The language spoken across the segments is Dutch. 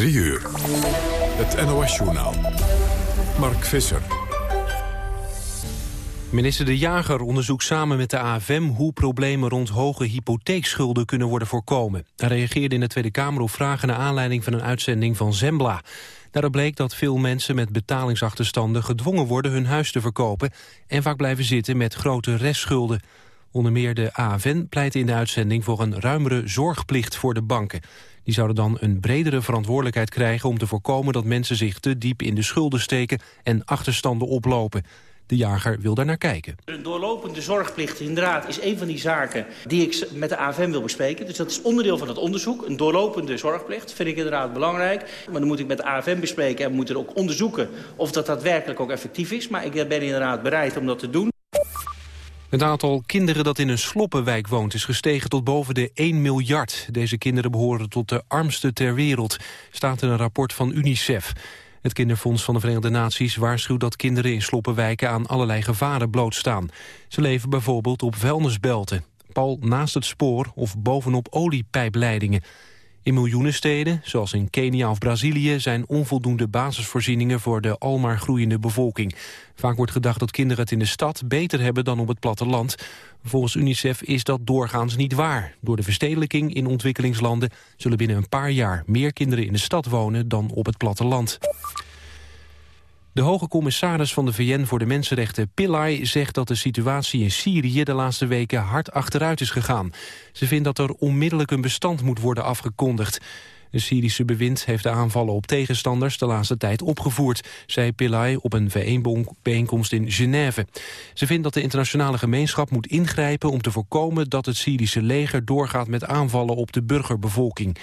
3 uur. Het NOS-journaal. Mark Visser. Minister De Jager onderzoekt samen met de AFM hoe problemen rond hoge hypotheekschulden kunnen worden voorkomen. Hij reageerde in de Tweede Kamer op vragen naar aanleiding van een uitzending van Zembla. Daaruit bleek dat veel mensen met betalingsachterstanden gedwongen worden hun huis te verkopen en vaak blijven zitten met grote restschulden. Onder meer de AFN pleit in de uitzending voor een ruimere zorgplicht voor de banken. Die zouden dan een bredere verantwoordelijkheid krijgen om te voorkomen dat mensen zich te diep in de schulden steken en achterstanden oplopen. De jager wil daar naar kijken. Een doorlopende zorgplicht inderdaad is een van die zaken die ik met de AFM wil bespreken. Dus dat is onderdeel van het onderzoek. Een doorlopende zorgplicht vind ik inderdaad belangrijk. Maar dan moet ik met de AFM bespreken en we moeten ook onderzoeken of dat daadwerkelijk ook effectief is. Maar ik ben inderdaad bereid om dat te doen. Het aantal kinderen dat in een sloppenwijk woont is gestegen tot boven de 1 miljard. Deze kinderen behoren tot de armste ter wereld, staat in een rapport van UNICEF. Het kinderfonds van de Verenigde Naties waarschuwt dat kinderen in sloppenwijken aan allerlei gevaren blootstaan. Ze leven bijvoorbeeld op vuilnisbelten, pal naast het spoor of bovenop oliepijpleidingen. In miljoenen steden, zoals in Kenia of Brazilië... zijn onvoldoende basisvoorzieningen voor de almaar groeiende bevolking. Vaak wordt gedacht dat kinderen het in de stad beter hebben dan op het platteland. Volgens UNICEF is dat doorgaans niet waar. Door de verstedelijking in ontwikkelingslanden... zullen binnen een paar jaar meer kinderen in de stad wonen dan op het platteland. De hoge commissaris van de VN voor de Mensenrechten, Pillay, zegt dat de situatie in Syrië de laatste weken hard achteruit is gegaan. Ze vindt dat er onmiddellijk een bestand moet worden afgekondigd. Het Syrische bewind heeft de aanvallen op tegenstanders de laatste tijd opgevoerd, zei Pillay op een bijeenkomst in Genève. Ze vindt dat de internationale gemeenschap moet ingrijpen om te voorkomen dat het Syrische leger doorgaat met aanvallen op de burgerbevolking.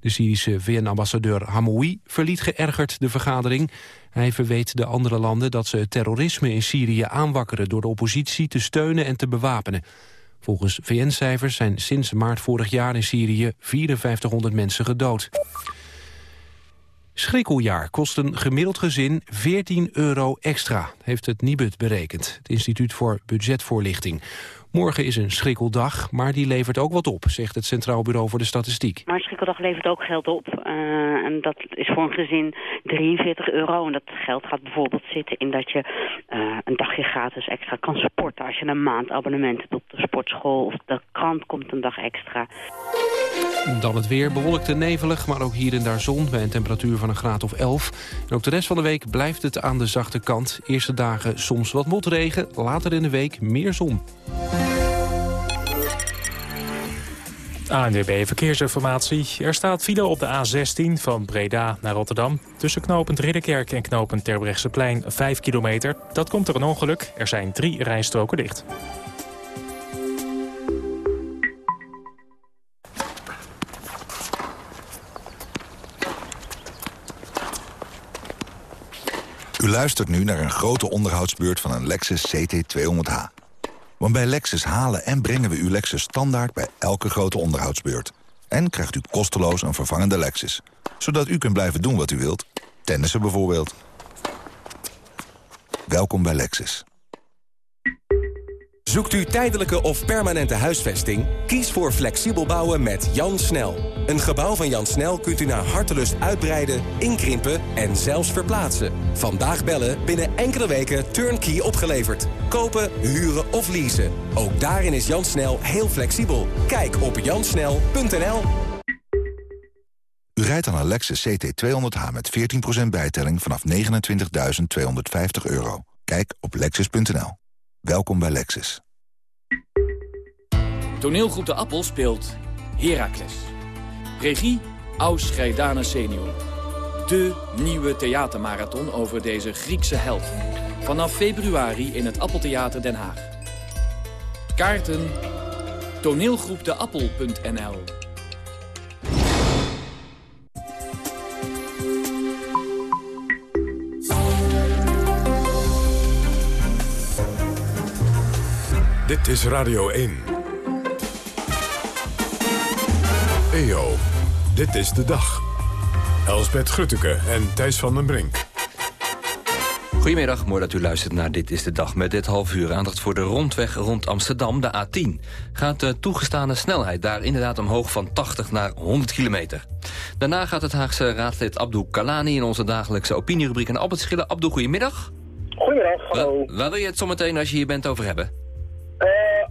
De Syrische VN-ambassadeur Hamoui verliet geërgerd de vergadering. Hij verweet de andere landen dat ze het terrorisme in Syrië aanwakkeren... door de oppositie te steunen en te bewapenen. Volgens VN-cijfers zijn sinds maart vorig jaar in Syrië 5400 mensen gedood. Schrikkeljaar kost een gemiddeld gezin 14 euro extra, heeft het Nibud berekend. Het Instituut voor Budgetvoorlichting. Morgen is een schrikkeldag, maar die levert ook wat op, zegt het Centraal Bureau voor de Statistiek. Maar schrikkeldag levert ook geld op. Uh, en dat is voor een gezin 43 euro. En dat geld gaat bijvoorbeeld zitten in dat je uh, een dagje gratis extra kan sporten. Als je een maandabonnement hebt op de sportschool of de krant komt een dag extra. Dan het weer, bewolkt en nevelig, maar ook hier en daar zon... bij een temperatuur van een graad of 11. En ook de rest van de week blijft het aan de zachte kant. Eerste dagen soms wat motregen, later in de week meer zon. ANWB Verkeersinformatie. Er staat file op de A16 van Breda naar Rotterdam. Tussen knooppunt Ridderkerk en knooppunt Terbrechtseplein 5 kilometer. Dat komt er een ongeluk. Er zijn drie rijstroken dicht. U luistert nu naar een grote onderhoudsbeurt van een Lexus CT200H. Want bij Lexus halen en brengen we uw Lexus standaard bij elke grote onderhoudsbeurt. En krijgt u kosteloos een vervangende Lexus. Zodat u kunt blijven doen wat u wilt. Tennissen bijvoorbeeld. Welkom bij Lexus. Zoekt u tijdelijke of permanente huisvesting? Kies voor flexibel bouwen met Jan Snel. Een gebouw van Jan Snel kunt u naar hartelust uitbreiden, inkrimpen en zelfs verplaatsen. Vandaag bellen, binnen enkele weken turnkey opgeleverd. Kopen, huren of leasen. Ook daarin is Jan Snel heel flexibel. Kijk op jansnel.nl U rijdt aan een Lexus CT200H met 14% bijtelling vanaf 29.250 euro. Kijk op lexus.nl. Welkom bij Lexus. Toneelgroep De Appel speelt Heracles. Regie Aus senior. De nieuwe theatermarathon over deze Griekse held. Vanaf februari in het Appeltheater Den Haag. Kaarten toneelgroepdeappel.nl Dit is Radio 1. EO, dit is de dag. Elsbet Grutteke en Thijs van den Brink. Goedemiddag, mooi dat u luistert naar Dit is de Dag. Met dit half uur aandacht voor de rondweg rond Amsterdam, de A10. Gaat de toegestane snelheid daar inderdaad omhoog van 80 naar 100 kilometer. Daarna gaat het Haagse raadslid Abdou Kalani... in onze dagelijkse opinierubriek en Albert Schillen. Abdou, goedemiddag. Goedemiddag, hallo. Waar, waar wil je het zometeen als je hier bent over hebben?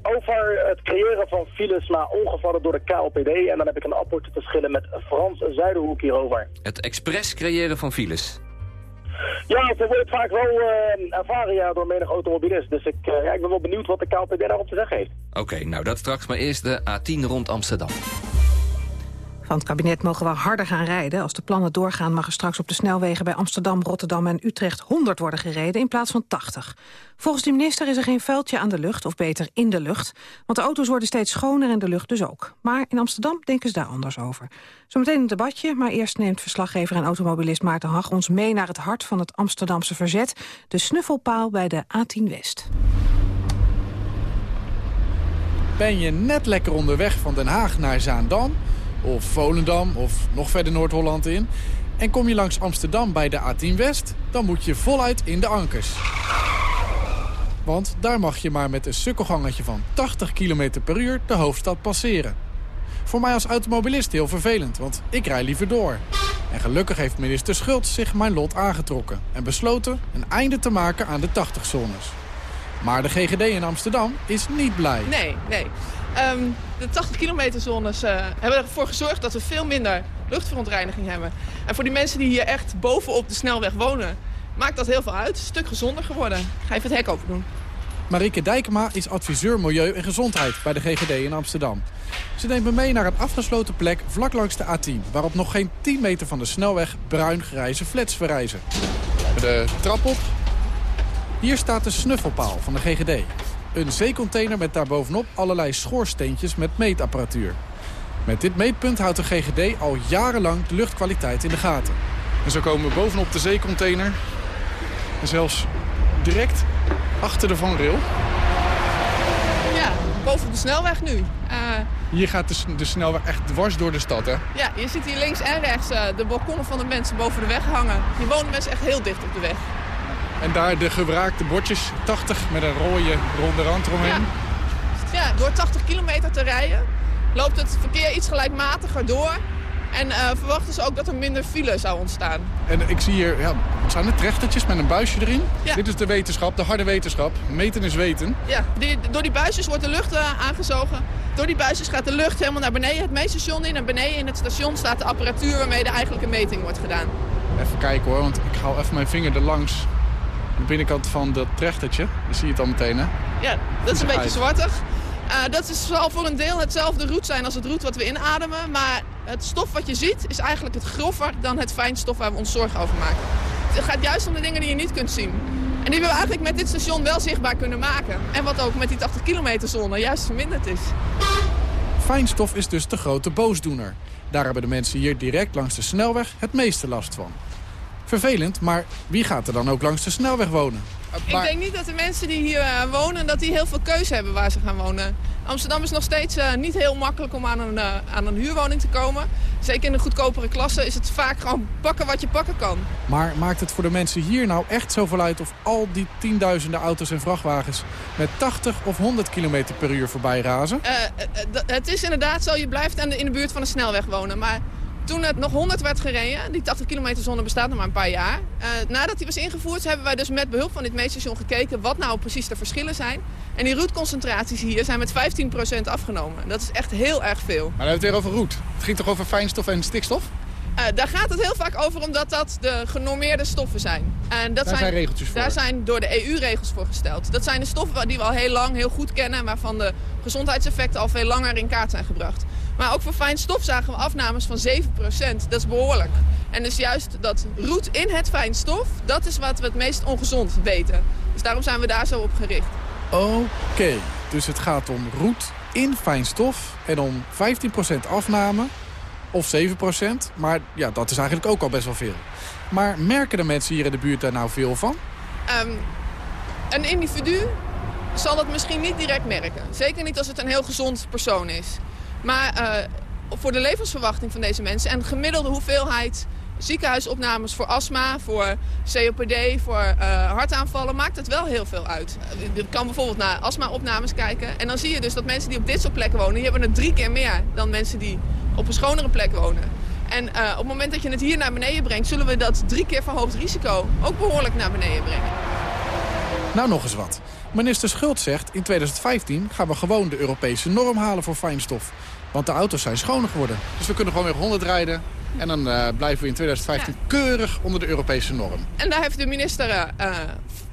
Over het creëren van files na ongevallen door de KLPD. En dan heb ik een apport te verschillen met Frans Zuiderhoek hierover. Het expres creëren van files. Ja, zo wordt vaak wel uh, ervaren ja, door menig automobilist. Dus ik, uh, ja, ik ben wel benieuwd wat de KLPD daarop te zeggen heeft. Oké, nou dat straks maar eerst de A10 rond Amsterdam. Van het kabinet mogen we harder gaan rijden. Als de plannen doorgaan mag er straks op de snelwegen bij Amsterdam, Rotterdam en Utrecht 100 worden gereden in plaats van 80. Volgens de minister is er geen vuiltje aan de lucht, of beter in de lucht. Want de auto's worden steeds schoner en de lucht dus ook. Maar in Amsterdam denken ze daar anders over. Zometeen een debatje, maar eerst neemt verslaggever en automobilist Maarten Hag ons mee naar het hart van het Amsterdamse verzet. De snuffelpaal bij de A10 West. Ben je net lekker onderweg van Den Haag naar Zaandam of Volendam of nog verder Noord-Holland in... en kom je langs Amsterdam bij de A10 West... dan moet je voluit in de ankers. Want daar mag je maar met een sukkelgangetje van 80 km per uur de hoofdstad passeren. Voor mij als automobilist heel vervelend, want ik rij liever door. En gelukkig heeft minister Schultz zich mijn lot aangetrokken... en besloten een einde te maken aan de 80-zones. Maar de GGD in Amsterdam is niet blij. Nee, nee. Um, de 80 kilometer zones uh, hebben ervoor gezorgd dat we veel minder luchtverontreiniging hebben. En voor die mensen die hier echt bovenop de snelweg wonen, maakt dat heel veel uit. Een stuk gezonder geworden. Ga even het hek open doen. Marike Dijkema is adviseur Milieu en Gezondheid bij de GGD in Amsterdam. Ze neemt me mee naar een afgesloten plek vlak langs de A10... waarop nog geen 10 meter van de snelweg bruin-grijze flats verrijzen. De trap op. Hier staat de snuffelpaal van de GGD. Een zeecontainer met daarbovenop allerlei schoorsteentjes met meetapparatuur. Met dit meetpunt houdt de GGD al jarenlang de luchtkwaliteit in de gaten. En zo komen we bovenop de zeecontainer. En zelfs direct achter de vangrail. Ja, boven de snelweg nu. Uh... Hier gaat de, de, snelweg echt dwars door de stad, hè? Ja, je ziet hier links en rechts uh, de balkonnen van de mensen boven de weg hangen. Hier wonen mensen echt heel dicht op de weg. En daar de gebraakte bordjes, 80 met een rode ronde rand eromheen. Ja. ja, door 80 kilometer te rijden loopt het verkeer iets gelijkmatiger door. En uh, verwachten ze ook dat er minder file zou ontstaan. En ik zie hier, ja, het zijn de trechtertjes met een buisje erin. Ja. Dit is de wetenschap, de harde wetenschap. Meten is weten. Ja, die, door die buisjes wordt de lucht uh, aangezogen. Door die buisjes gaat de lucht helemaal naar beneden het meetstation in. En beneden in het station staat de apparatuur waarmee de eigenlijke meting wordt gedaan. Even kijken hoor, want ik hou even mijn vinger er langs binnenkant van dat trechtertje. Je ziet het al meteen, hè? Ja, dat is een beetje zwartig. Uh, dat is, zal voor een deel hetzelfde roet zijn als het roet wat we inademen. Maar het stof wat je ziet is eigenlijk het grover dan het fijnstof waar we ons zorgen over maken. Het gaat juist om de dingen die je niet kunt zien. En die we eigenlijk met dit station wel zichtbaar kunnen maken. En wat ook met die 80 kilometer zone juist verminderd is. Fijnstof is dus de grote boosdoener. Daar hebben de mensen hier direct langs de snelweg het meeste last van. Vervelend, maar wie gaat er dan ook langs de snelweg wonen? Ik denk niet dat de mensen die hier uh, wonen, dat die heel veel keuze hebben waar ze gaan wonen. Amsterdam is nog steeds uh, niet heel makkelijk om aan een, uh, aan een huurwoning te komen. Zeker in de goedkopere klasse is het vaak gewoon pakken wat je pakken kan. Maar maakt het voor de mensen hier nou echt zoveel uit of al die tienduizenden auto's en vrachtwagens met 80 of 100 km per uur voorbij razen? het is inderdaad zo, je blijft in de buurt van een snelweg wonen. Maar toen het nog 100 werd gereden, die 80 kilometer zone bestaat nog maar een paar jaar. Uh, nadat die was ingevoerd hebben wij dus met behulp van dit meetstation gekeken wat nou precies de verschillen zijn. En die roetconcentraties hier zijn met 15% afgenomen. Dat is echt heel erg veel. Maar dan hebben we het weer over roet. Het ging toch over fijnstof en stikstof? Uh, daar gaat het heel vaak over omdat dat de genormeerde stoffen zijn. En dat daar zijn, regeltjes voor? Daar zijn door de EU regels voor gesteld. Dat zijn de stoffen die we al heel lang heel goed kennen... waarvan de gezondheidseffecten al veel langer in kaart zijn gebracht. Maar ook voor fijn stof zagen we afnames van 7%. Dat is behoorlijk. En dus juist dat roet in het fijn stof, dat is wat we het meest ongezond weten. Dus daarom zijn we daar zo op gericht. Oké, dus het gaat om roet in fijn stof en om 15% afname of 7%. Maar ja, dat is eigenlijk ook al best wel veel. Maar merken de mensen hier in de buurt daar nou veel van? Um, een individu zal dat misschien niet direct merken. Zeker niet als het een heel gezond persoon is. Maar uh, voor de levensverwachting van deze mensen en de gemiddelde hoeveelheid ziekenhuisopnames voor astma, voor COPD, voor uh, hartaanvallen, maakt het wel heel veel uit. Je kan bijvoorbeeld naar astma-opnames kijken. En dan zie je dus dat mensen die op dit soort plekken wonen, die hebben het drie keer meer dan mensen die op een schonere plek wonen. En uh, op het moment dat je het hier naar beneden brengt, zullen we dat drie keer verhoogd risico ook behoorlijk naar beneden brengen. Nou, nog eens wat. Minister Schult zegt, in 2015 gaan we gewoon de Europese norm halen voor fijnstof. Want de auto's zijn schoner geworden. Dus we kunnen gewoon weer 100 rijden. En dan uh, blijven we in 2015 keurig onder de Europese norm. En daar heeft de minister, uh,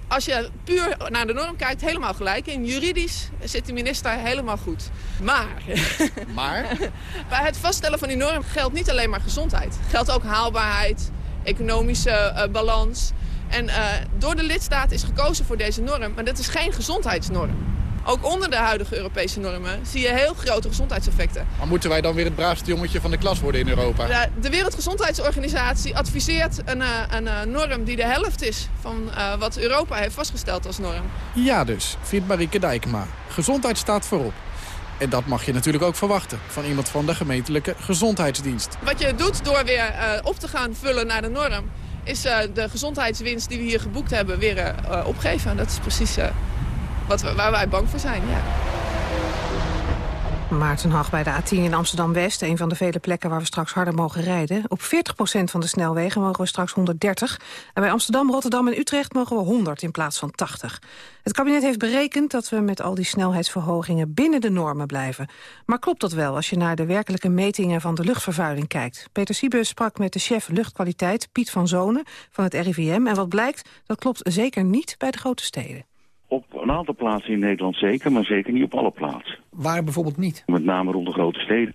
als je puur naar de norm kijkt, helemaal gelijk in. Juridisch zit de minister helemaal goed. Maar, maar? bij het vaststellen van die norm geldt niet alleen maar gezondheid. Geldt ook haalbaarheid, economische uh, balans. En uh, door de lidstaat is gekozen voor deze norm, maar dat is geen gezondheidsnorm. Ook onder de huidige Europese normen zie je heel grote gezondheidseffecten. Maar moeten wij dan weer het braafste jongetje van de klas worden in Europa? Ja, de Wereldgezondheidsorganisatie adviseert een, uh, een uh, norm die de helft is van uh, wat Europa heeft vastgesteld als norm. Ja dus, vindt Marieke Dijkma. Gezondheid staat voorop. En dat mag je natuurlijk ook verwachten van iemand van de gemeentelijke gezondheidsdienst. Wat je doet door weer op te gaan vullen naar de norm... is de gezondheidswinst die we hier geboekt hebben weer opgeven. Dat is precies wat, waar wij bang voor zijn, ja. Maarten Hag bij de A10 in Amsterdam-West. Een van de vele plekken waar we straks harder mogen rijden. Op 40% van de snelwegen mogen we straks 130. En bij Amsterdam, Rotterdam en Utrecht mogen we 100 in plaats van 80. Het kabinet heeft berekend dat we met al die snelheidsverhogingen binnen de normen blijven. Maar klopt dat wel als je naar de werkelijke metingen van de luchtvervuiling kijkt? Peter Siebus sprak met de chef luchtkwaliteit Piet van Zonen van het RIVM. En wat blijkt, dat klopt zeker niet bij de grote steden. Op een aantal plaatsen in Nederland zeker, maar zeker niet op alle plaatsen. Waar bijvoorbeeld niet? Met name rond de grote steden.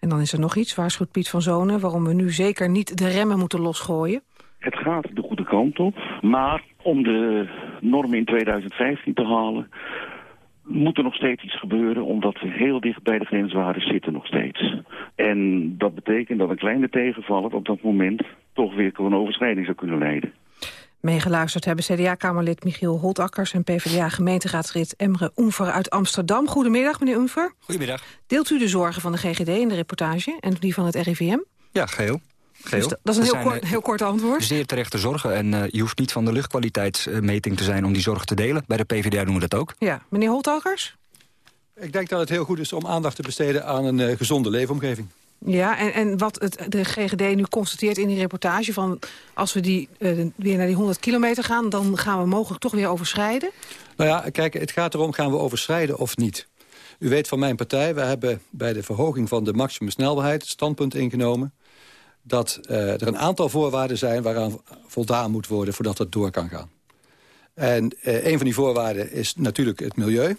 En dan is er nog iets, waarschuwt Piet van Zonen... waarom we nu zeker niet de remmen moeten losgooien. Het gaat de goede kant op, maar om de normen in 2015 te halen... moet er nog steeds iets gebeuren, omdat we heel dicht bij de grenswaarden zitten nog steeds. En dat betekent dat een kleine tegenvaller op dat moment... toch weer een overschrijding zou kunnen leiden. Meegeluisterd hebben CDA-kamerlid Michiel Holtakkers... en PvdA-gemeenteraadslid Emre Oenver uit Amsterdam. Goedemiddag, meneer Oenver. Goedemiddag. Deelt u de zorgen van de GGD in de reportage en die van het RIVM? Ja, geheel. Dus dat is een heel kort, heel kort, antwoord. Zeer terechte zorgen. En uh, je hoeft niet van de luchtkwaliteitsmeting te zijn om die zorgen te delen. Bij de PvdA doen we dat ook. Ja, meneer Holtakkers? Ik denk dat het heel goed is om aandacht te besteden aan een uh, gezonde leefomgeving. Ja, en, en wat het, de GGD nu constateert in die reportage... van als we die, uh, weer naar die 100 kilometer gaan... dan gaan we mogelijk toch weer overschrijden? Nou ja, kijk, het gaat erom, gaan we overschrijden of niet? U weet van mijn partij, we hebben bij de verhoging van de maximumsnelheid... standpunt ingenomen dat uh, er een aantal voorwaarden zijn... waaraan voldaan moet worden voordat het door kan gaan. En uh, een van die voorwaarden is natuurlijk het milieu...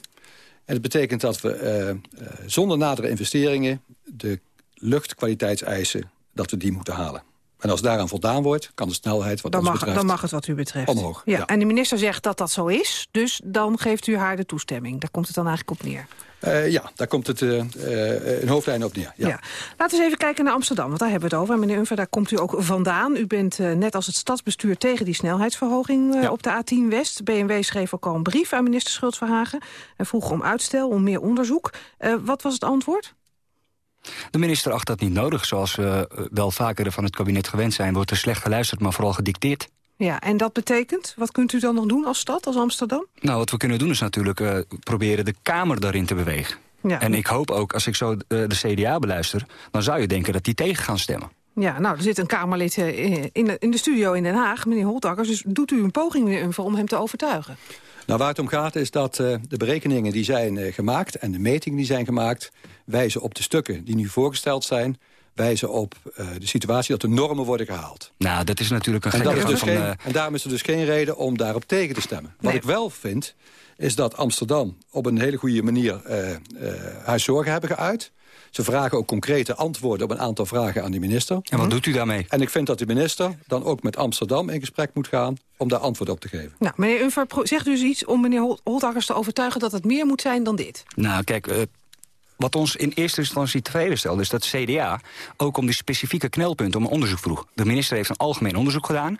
En dat betekent dat we zonder nadere investeringen... de luchtkwaliteitseisen, dat we die moeten halen. En als daaraan voldaan wordt, kan de snelheid wat dan mag, betreft... Dan mag het wat u betreft. Omhoog, ja. ja. En de minister zegt dat dat zo is, dus dan geeft u haar de toestemming. Daar komt het dan eigenlijk op neer. Uh, ja, daar komt het uh, uh, in hoofdlijn op neer. Ja. ja. Laten we eens even kijken naar Amsterdam, want daar hebben we het over. Meneer Unver, daar komt u ook vandaan. U bent net als het stadsbestuur tegen die snelheidsverhoging ja. op de A10 West. BMW schreef ook al een brief aan minister Schultz-Verhagen... en vroeg om uitstel, om meer onderzoek. wat was het antwoord? De minister acht dat niet nodig. Zoals we wel vaker van het kabinet gewend zijn... wordt er slecht geluisterd, maar vooral gedicteerd. Ja, en dat betekent, wat kunt u dan nog doen als stad, als Amsterdam? Nou, wat we kunnen doen is natuurlijk uh, proberen de Kamer daarin te bewegen. Ja. En ik hoop ook, als ik zo uh, de CDA beluister... dan zou je denken dat die tegen gaan stemmen. Ja, nou, er zit een Kamerlid in de, in de studio in Den Haag, meneer Holtakkers. Dus doet u een poging, meneer Unver, om hem te overtuigen? Nou, waar het om gaat is dat uh, de berekeningen die zijn uh, gemaakt... en de metingen die zijn gemaakt... wijzen op de stukken die nu voorgesteld zijn wijzen op uh, de situatie dat de normen worden gehaald. Nou, dat is natuurlijk een en, gekke is dus van... geen, Uh... en daarom is er dus geen reden om daarop tegen te stemmen. Nee. Wat ik wel vind, is dat Amsterdam op een hele goede manier uh, haar zorgen hebben geuit. Ze vragen ook concrete antwoorden op een aantal vragen aan de minister. En wat doet u daarmee? En ik vind dat de minister dan ook met Amsterdam in gesprek moet gaan... om daar antwoord op te geven. Nou, meneer Unver, zegt u dus iets om meneer Holtakkers te overtuigen... dat het meer moet zijn dan dit? Nou, kijk, uh, wat ons in eerste instantie tevreden stelde... is dat CDA ook om die specifieke knelpunten om een onderzoek vroeg. De minister heeft een algemeen onderzoek gedaan...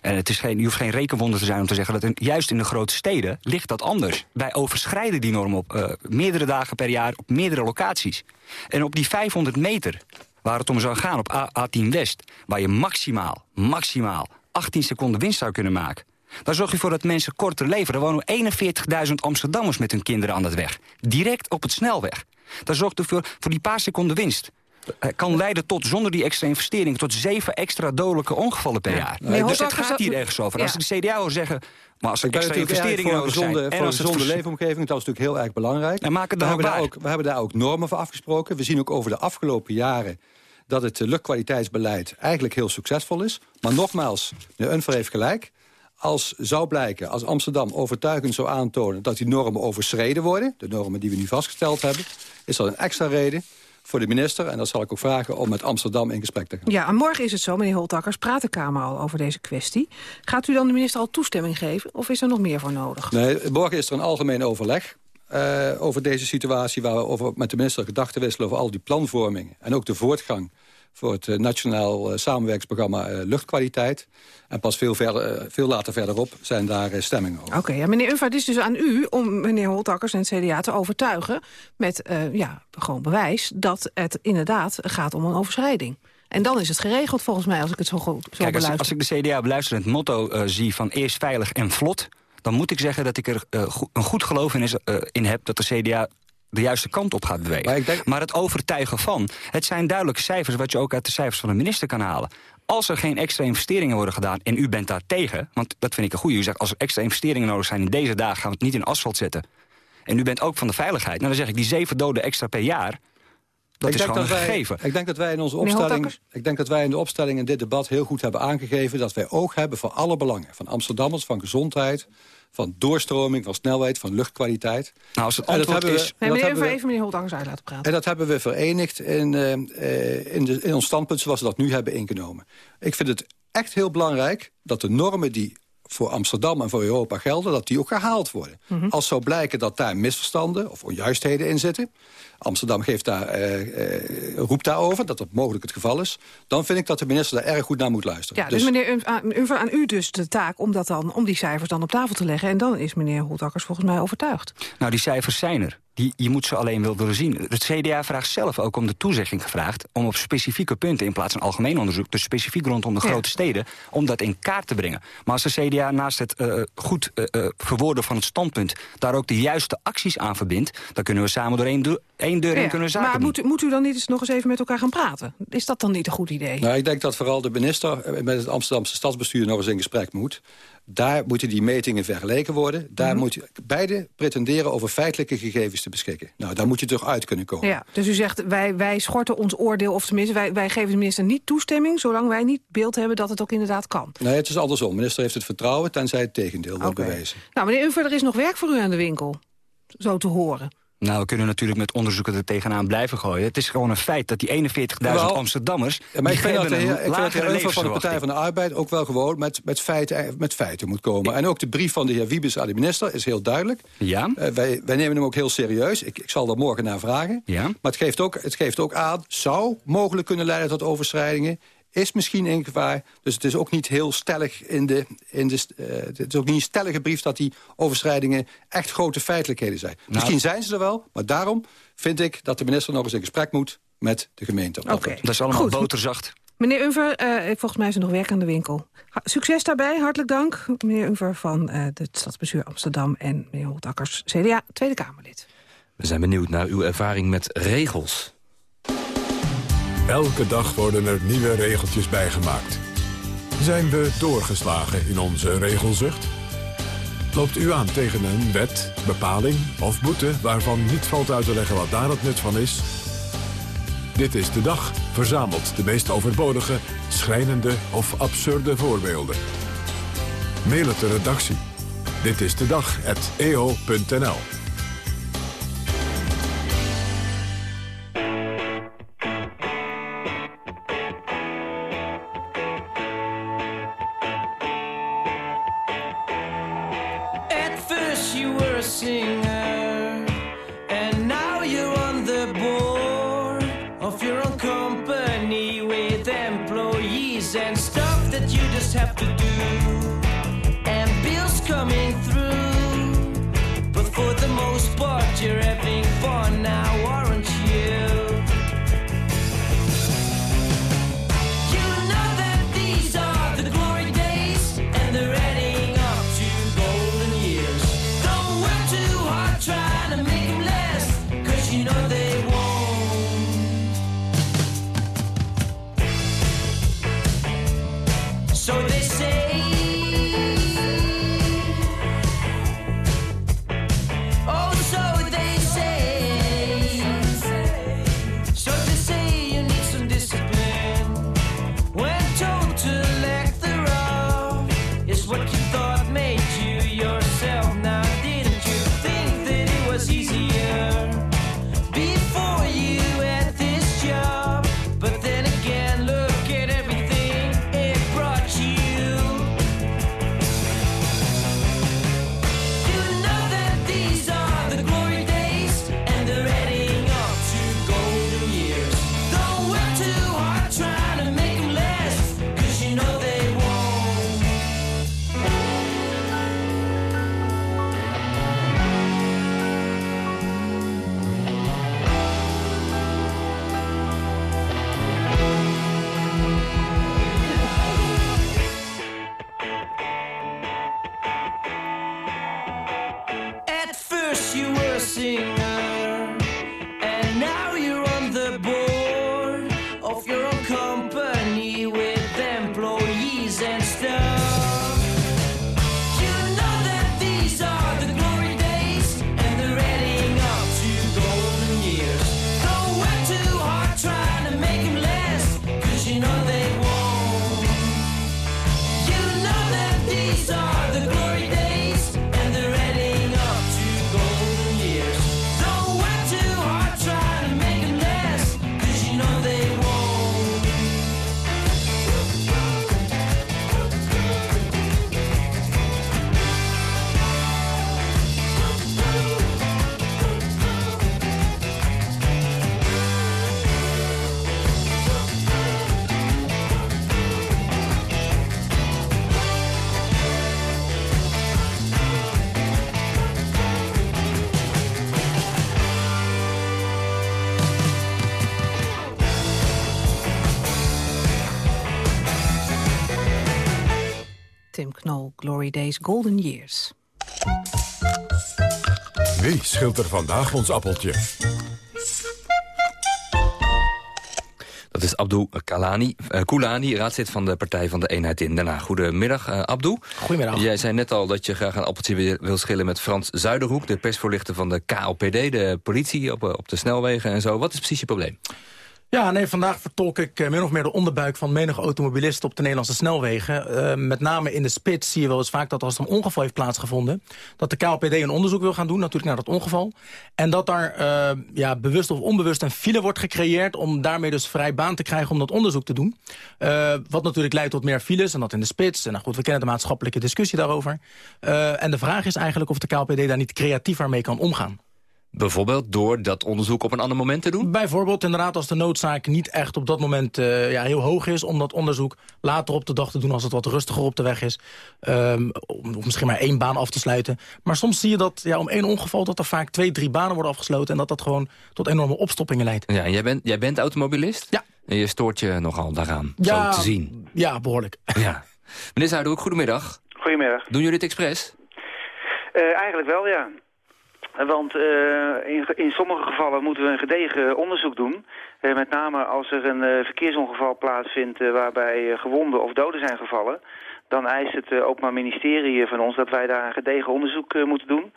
En het is geen, je hoeft geen rekenwonder te zijn om te zeggen... dat juist in de grote steden ligt dat anders. Wij overschrijden die norm op uh, meerdere dagen per jaar... op meerdere locaties. En op die 500 meter waar het om zou gaan op A- A10 West... waar je maximaal, maximaal 18 seconden winst zou kunnen maken... dan zorg je voor dat mensen korter leven. Er wonen 41.000 Amsterdammers met hun kinderen aan het weg. Direct op het snelweg. Daar zorgt ervoor voor die paar seconden winst. Het kan leiden tot, zonder die extra investering... tot zeven extra dodelijke ongevallen per jaar. Nee, dus het gaat hier ergens over. Ja. Als de CDA wil zeggen... maar als er extra investeringen voor een nodig zijn... gezonde, en een leefomgeving, dat is natuurlijk heel erg belangrijk. En maak het we, hebben daar ook, we hebben daar ook normen voor afgesproken. We zien ook over de afgelopen jaren dat het eh, luchtkwaliteitsbeleid eigenlijk heel succesvol is. Maar nogmaals, de Unver heeft gelijk. Als zou blijken, als Amsterdam overtuigend zou aantonen... dat die normen overschreden worden, de normen die we nu vastgesteld hebben... is dat een extra reden voor de minister, en dat zal ik ook vragen... om met Amsterdam in gesprek te gaan. Ja, en morgen is het zo, meneer Holtakkers, praat de Kamer al over deze kwestie. Gaat u dan de minister al toestemming geven of is er nog meer voor nodig? Nee, morgen is er een algemeen overleg eh, over deze situatie... waar we over, met de minister gedachten wisselen over al die planvorming... en ook de voortgang voor het eh, Nationaal eh, Samenwerkingsprogramma eh, Luchtkwaliteit. En pas veel, verder, veel later verderop zijn daar stemmingen over. Oké, ja, meneer Unva, het is dus aan u om meneer Holtakkers en het CDA te overtuigen... met eh, ja, gewoon bewijs dat het inderdaad gaat om een overschrijding. En dan is het geregeld volgens mij, als ik het zo goed zo Kijk, als, beluister. als ik de CDA beluister en het motto zie van eerst veilig en vlot... dan moet ik zeggen dat ik er go- een goed geloof in, is, in heb... dat de CDA de juiste kant op gaat bewegen. Maar, het overtuigen van... het zijn duidelijke cijfers wat je ook uit de cijfers van de minister kan halen. Als er geen extra investeringen worden gedaan en u bent daar tegen... want dat vind ik een goede, u zegt als er extra investeringen nodig zijn... in deze dagen gaan we het niet in asfalt zetten... en u bent ook van de veiligheid... nou dan zeg ik die zeven doden extra per jaar... dat Ik is denk gewoon een wij, gegeven. Ik denk dat wij in onze opstelling, ik denk dat wij in de opstelling in dit debat heel goed hebben aangegeven dat wij oog hebben voor alle belangen van Amsterdammers, van gezondheid, van doorstroming, van snelheid, van luchtkwaliteit. Nou, als het En dat antwoord hebben we- Nee, meneer hebben we- even meneer uit laten praten. En dat hebben we verenigd in, eh, eh, in, de, in ons standpunt zoals we dat nu hebben ingenomen. Ik vind het echt heel belangrijk dat de normen die voor Amsterdam en voor Europa gelden... dat die ook gehaald worden. Mhm. Als zou blijken dat daar misverstanden of onjuistheden in zitten... Amsterdam geeft daar, eh, eh, roept daarover, dat dat mogelijk het geval is... dan vind ik dat de minister daar erg goed naar moet luisteren. Ja, dus, meneer Unva, aan- u dus de taak om, dat dan, om die cijfers dan op tafel te leggen. En dan is meneer Holtakkers volgens mij overtuigd. Nou, die cijfers zijn er. Die, je moet ze alleen wel willen zien. Het CDA vraagt zelf ook om de toezegging gevraagd... om op specifieke punten in plaats van algemeen onderzoek... dus specifiek rondom de Ja. grote steden... om dat in kaart te brengen. Maar als de CDA naast het eh, goed eh, eh, verwoorden van het standpunt... daar ook de juiste acties aan verbindt... dan kunnen we samen door één, deur- één deur in kunnen zaken maar doen. moet, u- moet u dan niet eens nog eens even met elkaar gaan praten? Is dat dan niet een goed idee? Nou, ik denk dat vooral de minister met het Amsterdamse stadsbestuur nog eens in gesprek moet. Daar moeten die metingen vergeleken worden. Daar Mhm. moet beide pretenderen over feitelijke gegevens te beschikken. Nou, daar moet je toch uit kunnen komen. Ja, dus u zegt, wij, wij schorten ons oordeel, of tenminste, wij, wij geven de minister niet toestemming... zolang wij niet beeld hebben dat het ook inderdaad kan. Nee, het is andersom. De minister heeft het vertrouwen, tenzij het tegendeel wordt bewezen. Nou, meneer Unver, er is nog werk voor u aan de winkel. Zo te horen. Nou, we kunnen natuurlijk met onderzoeken er tegenaan blijven gooien. Het is gewoon een feit dat die 41.000 Jawel. Amsterdammers... Ja, maar ik vind dat de heer, ik vind dat de van de Partij van de Arbeid ook wel gewoon met, met, feiten, met feiten moet komen. En ook de brief van de heer Wiebes aan de minister is heel duidelijk. Ja? Eh, wij, wij nemen hem ook heel serieus. Ik, ik zal daar morgen naar vragen. Ja? Maar het geeft, ook, het geeft ook aan, zou mogelijk kunnen leiden tot overschrijdingen. Is misschien in gevaar. Dus het is ook niet heel stellig in de. In de eh, het is ook niet een stellige brief dat die overschrijdingen echt grote feitelijkheden zijn. Nou- misschien zijn ze er wel, maar daarom vind ik dat de minister nog eens in gesprek moet met de gemeente. Oké. Dat is allemaal Goed. boterzacht. Meneer Unver, eh, volgens mij is er nog werk aan de winkel. Ha- succes daarbij, hartelijk dank. Meneer Unver van eh het Stadsbestuur Amsterdam en meneer Holtakkers, CDA, Tweede Kamerlid. We zijn benieuwd naar uw ervaring met regels. Elke dag worden er nieuwe regeltjes bijgemaakt. Zijn we doorgeslagen in onze regelzucht? Loopt u aan tegen een wet, bepaling of boete... waarvan niet valt uit te leggen wat daar het nut van is? Dit is de dag verzamelt de meest overbodige, schrijnende of absurde voorbeelden. Mail het de redactie. Dit is de dag eo.nl. Glory Days, Golden Years. Wie scheelt er vandaag ons appeltje? Dat is Abdou Kalani, uh, Koulani, raadslid van de Partij van de Eenheid in Den Haag. Goedemiddag, uh, Abdou. Goedemiddag. Jij zei net al dat je graag een appeltje wil schillen met Frans Zuiderhoek... de persvoorlichter van de KLPD, de politie op, op de snelwegen en zo. Wat is precies je probleem? Ja, nee, vandaag vertolk ik uh, min of meer de onderbuik van menige automobilist op de Nederlandse snelwegen. Uh, met name in de spits zie je wel eens vaak dat als er een ongeval heeft plaatsgevonden... dat de KLPD een onderzoek wil gaan doen, natuurlijk naar dat ongeval. En dat daar uh, ja, bewust of onbewust een file wordt gecreëerd... om daarmee dus vrij baan te krijgen om dat onderzoek te doen. wat natuurlijk leidt tot meer files en dat in de spits. En nou goed, we kennen de maatschappelijke discussie daarover. en de vraag is eigenlijk of de KLPD daar niet creatiever mee kan omgaan. Bijvoorbeeld door dat onderzoek op een ander moment te doen? Bijvoorbeeld inderdaad als de noodzaak niet echt op dat moment uh, ja, heel hoog is... om dat onderzoek later op de dag te doen als het wat rustiger op de weg is. Um, of misschien maar één baan af te sluiten. Maar soms zie je dat ja, om één ongeval dat er vaak twee, drie banen worden afgesloten... en dat dat gewoon tot enorme opstoppingen leidt. Ja, jij bent, jij bent automobilist? Ja. En je stoort je nogal daaraan, ja, zo te zien? Ja, behoorlijk. Ja. Meneer Zuiderhoek, goedemiddag. Goedemiddag. Doen jullie het expres? Uh, eigenlijk wel, ja. Want uh, in, in, sommige gevallen moeten we een gedegen onderzoek doen. Uh, met name als er een uh, verkeersongeval plaatsvindt waarbij gewonden of doden zijn gevallen. Dan eist het Openbaar Ministerie van ons dat wij daar een gedegen onderzoek moeten doen.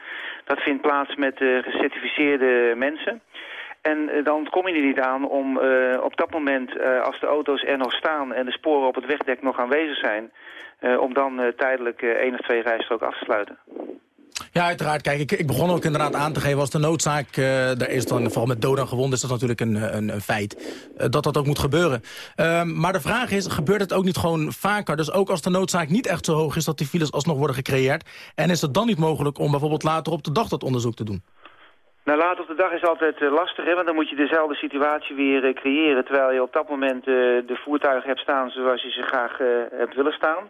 Dat vindt plaats met gecertificeerde mensen. En dan kom je er niet aan om op dat moment, als de auto's er nog staan en de sporen op het wegdek nog aanwezig zijn, om dan tijdelijk één of twee rijstroken af te sluiten. Ja, uiteraard. Kijk, ik, ik begon ook inderdaad aan te geven als de noodzaak uh, er is, dan vooral met doden en gewonden, is dat natuurlijk een, een, een feit. Uh, dat dat ook moet gebeuren. Uh, maar de vraag is, gebeurt het ook niet gewoon vaker? Dus ook als de noodzaak niet echt zo hoog is dat die files alsnog worden gecreëerd. En is het dan niet mogelijk om bijvoorbeeld later op de dag dat onderzoek te doen? Nou, later op de dag is altijd lastig, hè, want dan moet je dezelfde situatie weer creëren... terwijl je op dat moment de voertuigen hebt staan zoals je ze graag hebt willen staan...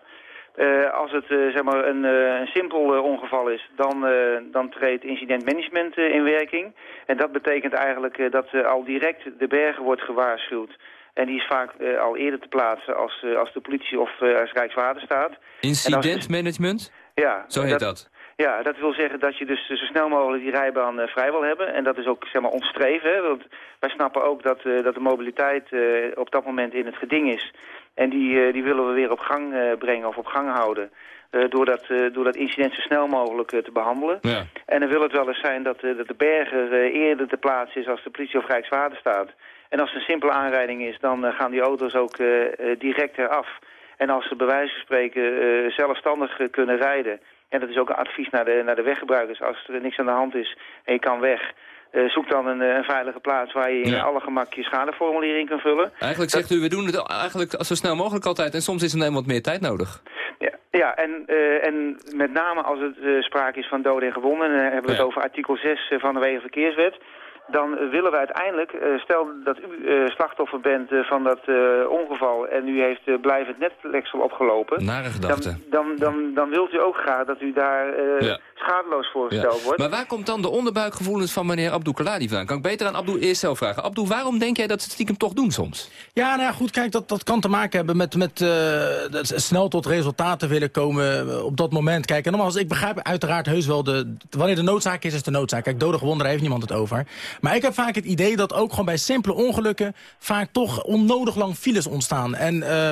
Uh, als het uh, zeg maar een, uh, een simpel ongeval is, dan, dan treedt incidentmanagement in werking. En dat betekent eigenlijk dat al direct de bergen wordt gewaarschuwd. En die is vaak al eerder te plaatsen als, als de politie of als Rijkswaterstaat. Incidentmanagement? Ja. Zo heet dat, dat? Ja, dat wil zeggen dat je dus zo snel mogelijk die rijbaan vrij wil hebben. En dat is ook zeg maar, ons streven. Hè? Want wij snappen ook dat, dat de mobiliteit op dat moment in het geding is. En die, die willen we weer op gang brengen of op gang houden. Uh, door, dat, uh, door dat incident zo snel mogelijk uh, te behandelen. Ja. En dan wil het wel eens zijn dat, dat de berger eerder te plaatsen is als de politie of Rijkswaterstaat. En als het een simpele aanrijding is, dan gaan die auto's ook direct eraf. En als ze bij wijze van spreken zelfstandig kunnen rijden... en dat is ook een advies naar de, naar de weggebruikers, als er niks aan de hand is en je kan weg... Uh, zoek dan een, een, veilige plaats waar je in ja. alle gemak je schadeformulier in kan vullen. Eigenlijk zegt u, we doen het eigenlijk zo snel mogelijk altijd en soms is er neem wat meer tijd nodig. Ja, ja en, uh, en met name als het uh, sprake is van doden en gewonden, dan hebben we ja. het over artikel 6 van de Wegenverkeerswet dan willen we uiteindelijk, stel dat u slachtoffer bent van dat ongeval en u heeft blijvend netleksel opgelopen. Nare gedachte. Dan, dan, dan, dan, wilt u ook graag dat u daar ja. schadeloos voorgesteld ja. wordt. Maar waar komt dan de onderbuikgevoelens van meneer Abdou Kaladi van? Kan ik beter aan Abdou eerst zelf vragen. Abdou, waarom denk jij dat ze het stiekem toch doen soms? Ja, nou ja, goed, kijk, dat, dat kan te maken hebben met, met uh, snel tot resultaten willen komen op dat moment. Kijk, en nogmaals, ik begrijp uiteraard heus wel, de, wanneer de noodzaak is, is de noodzaak. Kijk, dode gewonden, daar heeft niemand het over. Maar ik heb vaak het idee dat ook gewoon bij simpele ongelukken... vaak toch onnodig lang files ontstaan. En uh,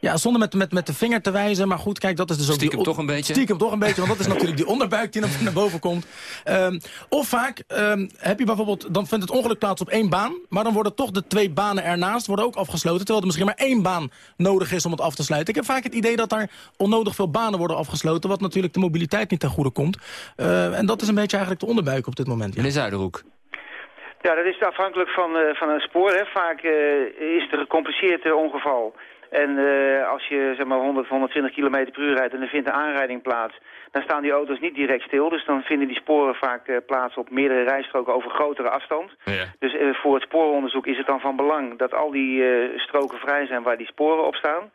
ja, zonder met, met, met de vinger te wijzen, maar goed, kijk, dat is dus ook... Stiekem toch een beetje? Stiekem toch een beetje, want dat is natuurlijk die onderbuik die naar, naar boven komt. Um, of vaak um, heb je bijvoorbeeld, dan vindt het ongeluk plaats op één baan... maar dan worden toch de twee banen ernaast worden ook afgesloten... terwijl er misschien maar één baan nodig is om het af te sluiten. Ik heb vaak het idee dat daar onnodig veel banen worden afgesloten... wat natuurlijk de mobiliteit niet ten goede komt. Uh, en dat is een beetje eigenlijk de onderbuik op dit moment. Ja. Meneer Zuiderhoek. Ja, dat is afhankelijk van, uh, van een spoor. Hè. Vaak uh, is er een gecompliceerd uh, ongeval. En als je zeg maar 100, 120 km per uur rijdt en er vindt een aanrijding plaats... dan staan die auto's niet direct stil. Dus dan vinden die sporen vaak plaats op meerdere rijstroken over grotere afstand. Ja. Dus voor het spooronderzoek is het dan van belang dat al die stroken vrij zijn waar die sporen op staan.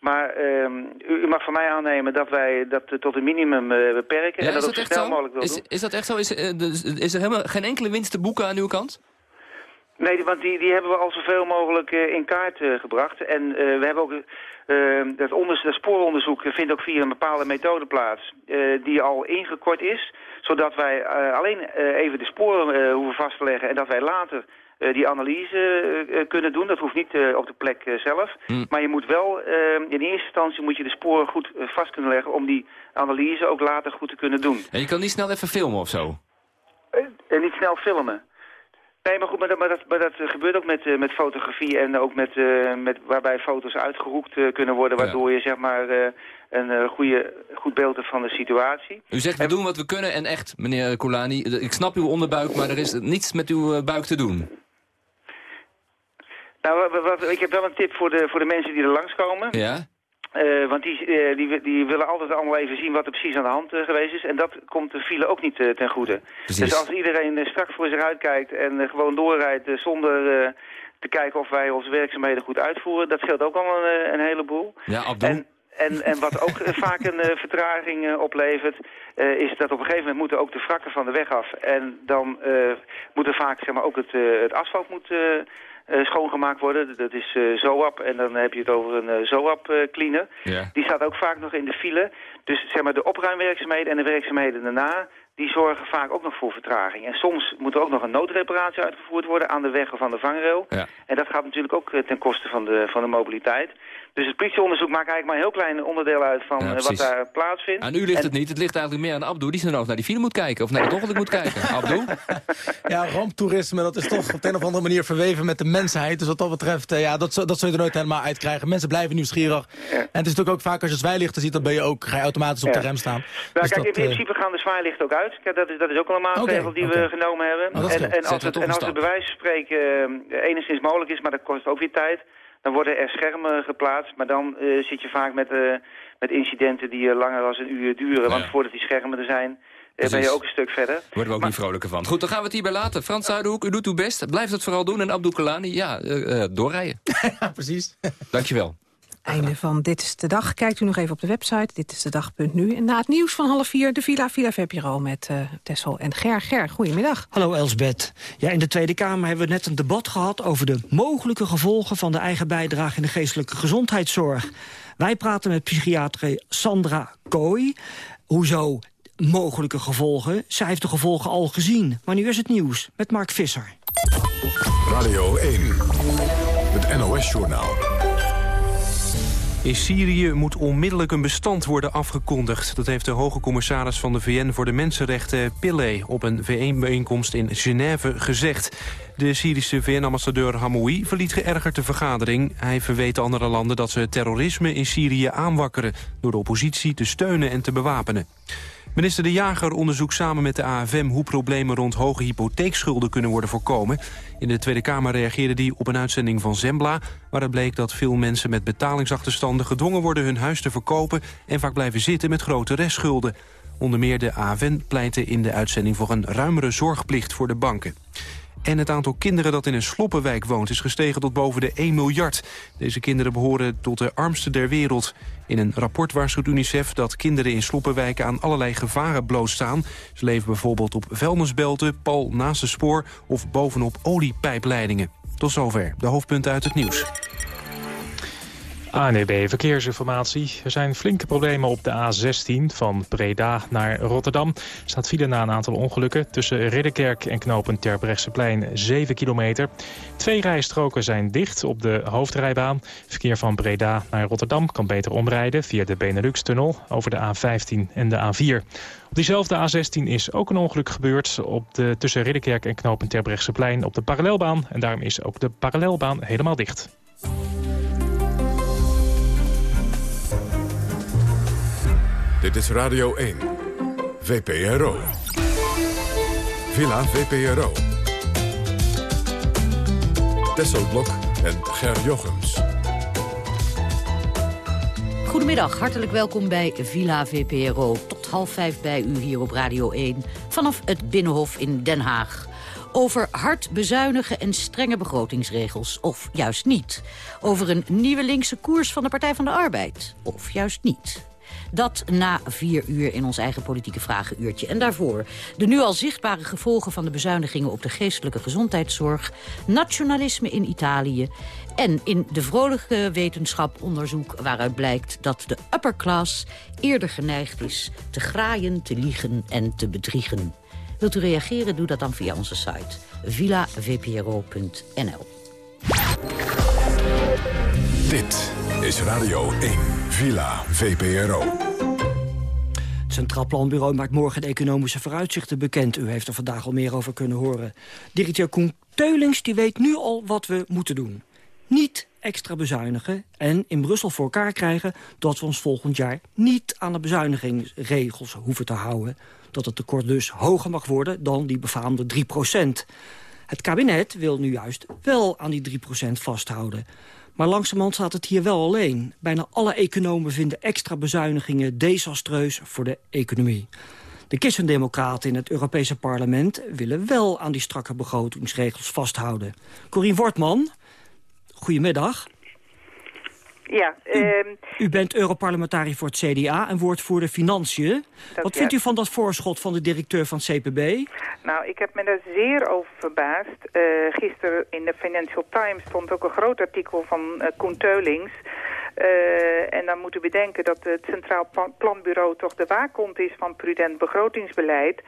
Maar u, u, mag van mij aannemen dat wij dat tot een minimum beperken. Ja, en dat is ook dat zo snel mogelijk wil is, doen. Is dat echt zo? Is, is er helemaal geen enkele winst te boeken aan uw kant? Nee, want die, die hebben we al zoveel mogelijk eh, in kaart eh, gebracht. En eh, we hebben ook... eh, dat, onder, dat spooronderzoek vindt ook via een bepaalde methode plaats... eh, die al ingekort is, zodat wij eh, alleen eh, even de sporen eh, hoeven vast te leggen... en dat wij later eh, die analyse eh, eh, kunnen doen. Dat hoeft niet eh, op de plek eh, zelf. Maar je moet wel, eh, in eerste instantie moet je de sporen goed eh, vast kunnen leggen... om die analyse ook later goed te kunnen doen. En je kan niet snel even filmen of zo? En niet snel filmen. Nee, maar goed, maar dat, maar dat, maar dat eh, gebeurt ook met, eh, met fotografie en ook met, eh, met waarbij foto's uitgehoekt eh, kunnen worden, waardoor je zeg maar eh, een eh, goede, goed beeld hebt van de situatie. U zegt, we doen wat we kunnen en echt, meneer Colani, ik snap uw onderbuik, maar er is niets met uw eh, buik te doen. Nou, wat, wat- ik heb wel een tip voor de, voor de mensen die er langskomen. Ja? Eh, want die, eh, die, die willen altijd allemaal even zien wat er precies aan de hand eh, geweest is. En dat komt de file ook niet ten goede. Precies. Dus als iedereen strak voor zich uitkijkt en gewoon doorrijdt zonder te kijken of wij onze werkzaamheden goed uitvoeren, dat scheelt ook al een, een heleboel. Ja. En, en, en wat ook vaak een vertraging oplevert, is dat op een gegeven moment moeten ook de wrakken van de weg af. En dan moet er vaak zeg maar, ook het, het asfalt moet, eh, schoongemaakt worden. Dat is eh ZOAP en dan heb je het over een eh, ZOAP-cleaner. Ja. Die staat ook vaak nog in de file. Dus zeg maar, de opruimwerkzaamheden en de werkzaamheden daarna... die zorgen vaak ook nog voor vertraging. En soms moet er ook nog een noodreparatie uitgevoerd worden... aan de weg of aan de vangrail. Ja. En dat gaat natuurlijk ook ten koste van de, van de mobiliteit. Dus het politieonderzoek maakt eigenlijk maar een heel klein onderdeel uit... van Ja, eh, wat daar plaatsvindt. Aan u ligt En- het niet, het ligt eigenlijk meer aan Abdul, die zijn ook naar die file moet kijken. Of naar het ongeluk moet kijken. Abdul? Ja, ramptoerisme, dat is toch op de een of andere manier verweven met de mensheid. Dus wat dat betreft, eh, ja, dat, dat zul je er nooit helemaal uitkrijgen. Mensen blijven nieuwsgierig. En het is natuurlijk ook vaak als je zwaailichten ziet, dan ben je ook, ga je automatisch op Ja. de rem staan. Nou, Dus kijk, dat, in eh, principe gaan de zwaailichten ook uit. Kijk, dat, is, dat is ook al een maatregel die we genomen hebben. Oh, dat en, en als het, toch en als het stap. bij wijze van spreken eh, enigszins mogelijk is, maar dat kost ook weer tijd... dan worden er schermen geplaatst, maar dan eh, zit je vaak met, eh, met incidenten die eh, langer dan een uur duren. Want Ja. voordat die schermen er zijn, ben je ook een stuk verder. Worden we ook niet vrolijker van. Goed, dan gaan we het hierbij laten. Frans Zuiderhoek, u doet uw best. Blijf het vooral doen. En Abdul Kalani, ja, eh, doorrijden. ja, precies. Dankjewel. Einde van Dit is de Dag. Kijkt u nog even op de website, dit is de dag.nu. En na het nieuws van half vier, de Villa Villa VPRO met eh Tessel en Ger. Ger, goedemiddag. Hallo Elsbeth. Ja, in de Tweede Kamer hebben we net een debat gehad over de mogelijke gevolgen van de eigen bijdrage in de geestelijke gezondheidszorg. Wij praten met psychiater Sandra Kooi. Hoezo mogelijke gevolgen? Zij heeft de gevolgen al gezien. Maar nu is het nieuws met Mark Visser. Radio 1, het NOS-journaal. In Syrië moet onmiddellijk een bestand worden afgekondigd. Dat heeft de hoge commissaris van de VN voor de Mensenrechten Pillay... op een VN-bijeenkomst in Genève gezegd. De Syrische VN-ambassadeur Hamoui verliet geërgerd de vergadering. Hij verweet andere landen dat ze terrorisme in Syrië aanwakkeren... door de oppositie te steunen en te bewapenen. Minister De Jager onderzoekt samen met de AFM hoe problemen rond hoge hypotheekschulden kunnen worden voorkomen. In de Tweede Kamer reageerde hij op een uitzending van Zembla... waaruit bleek dat veel mensen met betalingsachterstanden gedwongen worden hun huis te verkopen... en vaak blijven zitten met grote restschulden. Onder meer de AFN pleitte in de uitzending voor een ruimere zorgplicht voor de banken. En het aantal kinderen dat in een sloppenwijk woont is gestegen tot boven de 1 miljard. Deze kinderen behoren tot de armste der wereld. In een rapport waarschuwt UNICEF dat kinderen in sloppenwijken aan allerlei gevaren blootstaan. Ze leven bijvoorbeeld op vuilnisbelten, pal naast het spoor of bovenop oliepijpleidingen. Tot zover de hoofdpunten uit het nieuws. ANEB Verkeersinformatie. Er zijn flinke problemen op de A16 van Breda naar Rotterdam. Er staat file na een aantal ongelukken. Tussen Ridderkerk en knopen Terbrechtseplein 7 kilometer. Twee rijstroken zijn dicht op de hoofdrijbaan. Verkeer van Breda naar Rotterdam kan beter omrijden... via de Benelux-tunnel over de A15 en de A4. Op diezelfde A16 is ook een ongeluk gebeurd... Op de, tussen Ridderkerk en knopen Terbrechtseplein op de parallelbaan. En daarom is ook de parallelbaan helemaal dicht. Dit is Radio 1, VPRO. Villa VPRO. Tesselblok en Ger Jochems. Goedemiddag, hartelijk welkom bij Villa VPRO. Tot half vijf bij u hier op Radio 1 vanaf het Binnenhof in Den Haag. Over hard bezuinigen en strenge begrotingsregels, of juist niet. Over een nieuwe linkse koers van de Partij van de Arbeid, of juist niet. Dat na vier uur in ons eigen politieke vragenuurtje. En daarvoor de nu al zichtbare gevolgen van de bezuinigingen op de geestelijke gezondheidszorg, nationalisme in Italië en in de vrolijke wetenschap onderzoek waaruit blijkt dat de upper class eerder geneigd is te graaien, te liegen en te bedriegen. Wilt u reageren, doe dat dan via onze site villavpro.nl. Dit is Radio 1, Villa VPRO. Het Centraal Planbureau maakt morgen de economische vooruitzichten bekend. U heeft er vandaag al meer over kunnen horen. Directeur Koen Teulings die weet nu al wat we moeten doen. Niet extra bezuinigen en in Brussel voor elkaar krijgen... dat we ons volgend jaar niet aan de bezuinigingsregels hoeven te houden. Dat het tekort dus hoger mag worden dan die befaamde 3% Het kabinet wil nu juist wel aan die 3% vasthouden. Maar langzamerhand staat het hier wel alleen. Bijna alle economen vinden extra bezuinigingen desastreus voor de economie. De christendemocraten in het Europese parlement willen wel aan die strakke begrotingsregels vasthouden. Corien Wortman, goedemiddag. Ja, u, ehm, u bent Europarlementariër voor het CDA en woordvoerder Financiën. Wat vindt u van dat voorschot van de directeur van CPB? Nou, ik heb me daar zeer over verbaasd. Uh, gisteren in de Financial Times stond ook een groot artikel van uh, Koen Teulings... Uh, en dan moeten we denken dat het Centraal Planbureau toch de waakhond is van prudent begrotingsbeleid.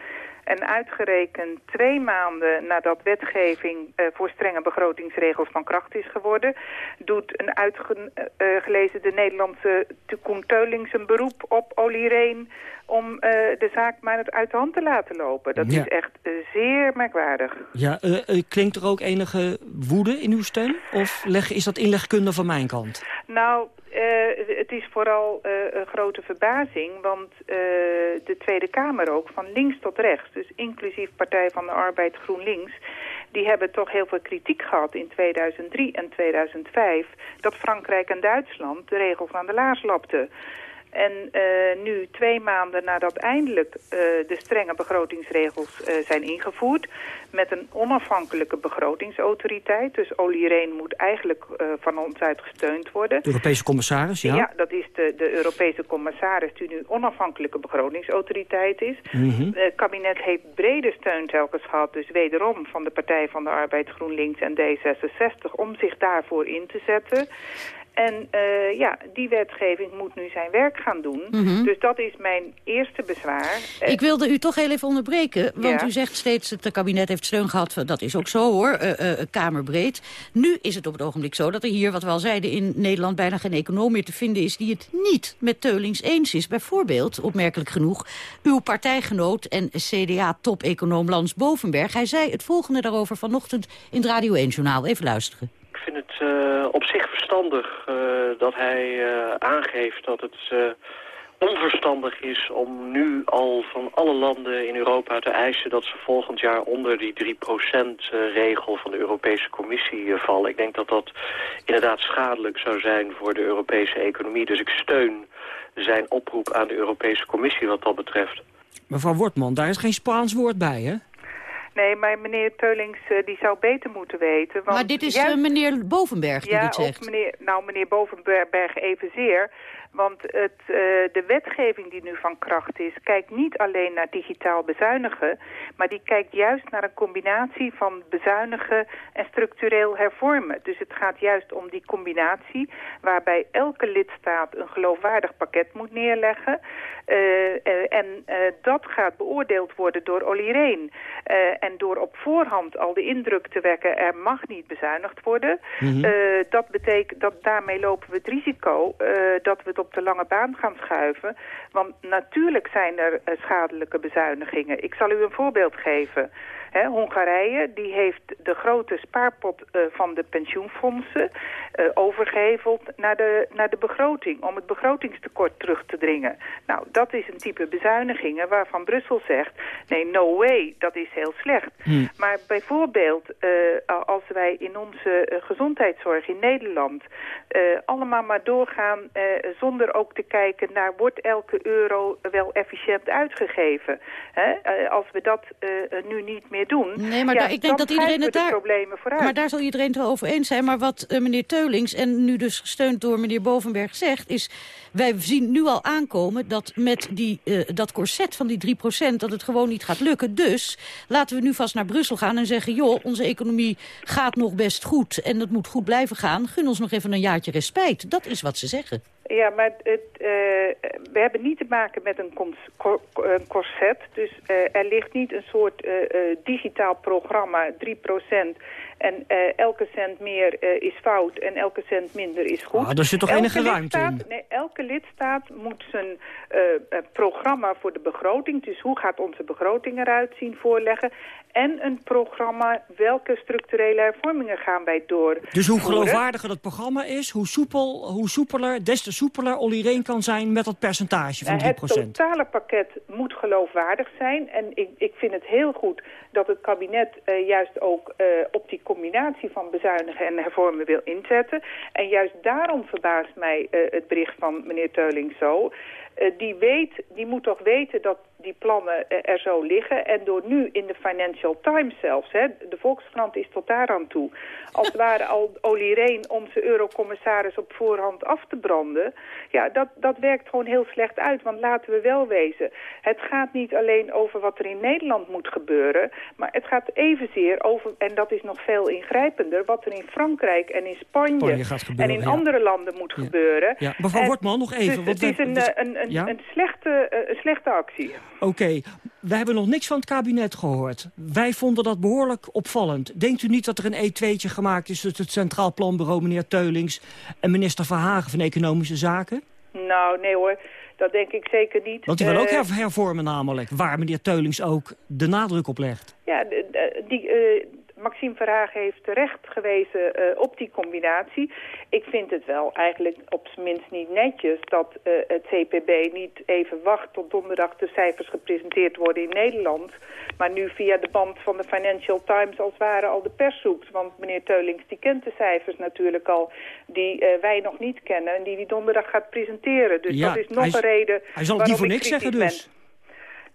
En uitgerekend twee maanden nadat wetgeving uh, voor strenge begrotingsregels van kracht is geworden... doet een uitgelezen uh, de Nederlandse Koen Teulings een beroep op Olly Reen... om uh, de zaak maar uit de hand te laten lopen. Dat Ja. is echt zeer merkwaardig. Ja, eh, eh, klinkt er ook enige woede in uw stem? Of leg, is dat inlegkunde van mijn kant? Nou, eh, het is vooral eh, een grote verbazing, want eh, de Tweede Kamer ook, van links tot rechts, dus inclusief Partij van de Arbeid GroenLinks, die hebben toch heel veel kritiek gehad in 2003 en 2005 dat Frankrijk en Duitsland de regels aan de laars lapten. En eh, nu, twee maanden nadat eindelijk eh, de strenge begrotingsregels eh, zijn ingevoerd... met een onafhankelijke begrotingsautoriteit. Dus Olly Rehn moet eigenlijk van ons uit gesteund worden. De Europese commissaris, ja? dat is de, de Europese commissaris die nu onafhankelijke begrotingsautoriteit is. Mhm. Het kabinet heeft brede steun telkens gehad, dus wederom van de Partij van de Arbeid GroenLinks en D66, om zich daarvoor in te zetten. En eh, ja, die wetgeving moet nu zijn werk gaan doen. Mhm. Dus dat is mijn eerste bezwaar. Eh, Ik wilde u toch heel even onderbreken, want Ja. u zegt steeds... het kabinet heeft steun gehad, dat is ook zo hoor, eh, kamerbreed. Nu is het op het ogenblik zo dat er hier, wat we al zeiden... in Nederland bijna geen econoom meer te vinden is... die het niet met Teulings eens is. Bijvoorbeeld, opmerkelijk genoeg, uw partijgenoot en CDA-top-econoom Lans Bovenberg. Hij zei het volgende daarover vanochtend in het Radio 1-journaal. Even luisteren. Vind het eh, op zich verstandig eh, dat hij eh, aangeeft dat het onverstandig is om nu al van alle landen in Europa te eisen dat ze volgend jaar onder die 3%-regel van de Europese Commissie vallen. Ik denk dat dat inderdaad schadelijk zou zijn voor de Europese economie. Dus ik steun zijn oproep aan de Europese Commissie wat dat betreft. Mevrouw Wortman, daar is geen Spaans woord bij, hè? Nee, maar meneer Teulings eh, die zou beter moeten weten. Want Maar dit is juist- eh, meneer Bovenberg die ja, dit zegt. meneer, nou meneer Bovenberg evenzeer. Want het, eh, de wetgeving die nu van kracht is, kijkt niet alleen naar digitaal bezuinigen, maar die kijkt juist naar een combinatie van bezuinigen en structureel hervormen. Dus het gaat juist om die combinatie waarbij elke lidstaat een geloofwaardig pakket moet neerleggen. Eh, eh, en dat gaat beoordeeld worden door Olly Rehn. En door op voorhand al de indruk te wekken, er mag niet bezuinigd worden. Mhm. Dat betekent dat daarmee lopen we het risico dat we het op de lange baan gaan schuiven. Want natuurlijk zijn er eh, schadelijke bezuinigingen. Ik zal u een voorbeeld geven. Hongarije die heeft de grote spaarpot eh, van de pensioenfondsen eh, overgeheveld naar de, naar de begroting... om het begrotingstekort terug te dringen. Nou, dat is een type bezuinigingen waarvan Brussel zegt... nee, no way, dat is heel slecht. Maar bijvoorbeeld eh, als wij in onze gezondheidszorg in Nederland... allemaal maar doorgaan zonder ook te kijken naar... wordt elke euro wel efficiënt uitgegeven? Hè? Eh, als we dat nu niet meer meer doen... Nee, maar ja, daar, ik denk dat iedereen het daar... Maar daar zal iedereen het wel over eens zijn. Maar wat eh, meneer Teulings, en nu dus gesteund door meneer Bovenberg, zegt... is wij zien nu al aankomen dat met die, eh, dat corset van die 3% dat het gewoon niet gaat lukken. Dus laten we nu vast naar Brussel gaan en zeggen... joh, onze economie gaat nog best goed en dat moet goed blijven gaan. Gun ons nog even een jaartje respijt. Dat is wat ze zeggen. Ja, maar het, eh, we hebben niet te maken met een, cor- een corset. Dus eh, er ligt niet een soort eh, digitaal programma, 3%. En eh, elke cent meer eh, is fout en elke cent minder is goed. Ah, daar zit toch Elke enige ruimte in? Nee, elke lidstaat moet zijn eh, programma voor de begroting... dus hoe gaat onze begroting eruit zien, voorleggen... en een programma welke structurele hervormingen gaan wij door. Dus hoe geloofwaardiger dat programma is, hoe, soepel, hoe soepeler, des te soepeler Olly Reen kan zijn met dat percentage van 3%. Nou, Het totale pakket moet geloofwaardig zijn. En ik, ik vind het heel goed dat het kabinet eh, juist ook eh, op die combinatie van bezuinigen en hervormen wil inzetten. En juist daarom verbaast mij eh, het bericht van meneer Teuling zo. Die, weet, die moet toch weten dat die plannen eh, er zo liggen. En door nu in de Financial Times zelfs, hè, de Volkskrant is tot daaraan toe... als het ware al Olly Reen onze eurocommissaris op voorhand af te branden... ja, dat, dat werkt gewoon heel slecht uit. Want laten we wel wezen, het gaat niet alleen over wat er in Nederland moet gebeuren... maar het gaat evenzeer over, en dat is nog veel ingrijpender... wat er in Frankrijk en in Spanje, gebeuren, en in ja. andere landen moet gebeuren. Ja, mevrouw Wortman, nog even, Dus want het is een, dus- eh, een, een, Ja? een, slechte, eh, een slechte actie. Oké, we hebben nog niks van het kabinet gehoord. Wij vonden dat behoorlijk opvallend. Denkt u niet dat er een E2'tje gemaakt is tussen het Centraal Planbureau, meneer Teulings... en minister Verhagen van Economische Zaken? Nou, nee hoor, dat denk ik zeker niet. Want die wil ook Eh, her- hervormen namelijk, waar meneer Teulings ook de nadruk op legt. Ja, die, eh, Maxime Verhagen heeft terecht gewezen eh, op die combinatie. Ik vind het wel eigenlijk op zijn minst niet netjes dat eh, het CPB niet even wacht tot donderdag de cijfers gepresenteerd worden in Nederland. Maar nu via de band van de Financial Times als het ware al de pers zoekt. Want meneer Teulings die kent de cijfers natuurlijk al die eh, wij nog niet kennen en die die donderdag gaat presenteren. Dus Ja, dat is nog hij- een reden Hij zal het niet voor ik niks zeggen dus.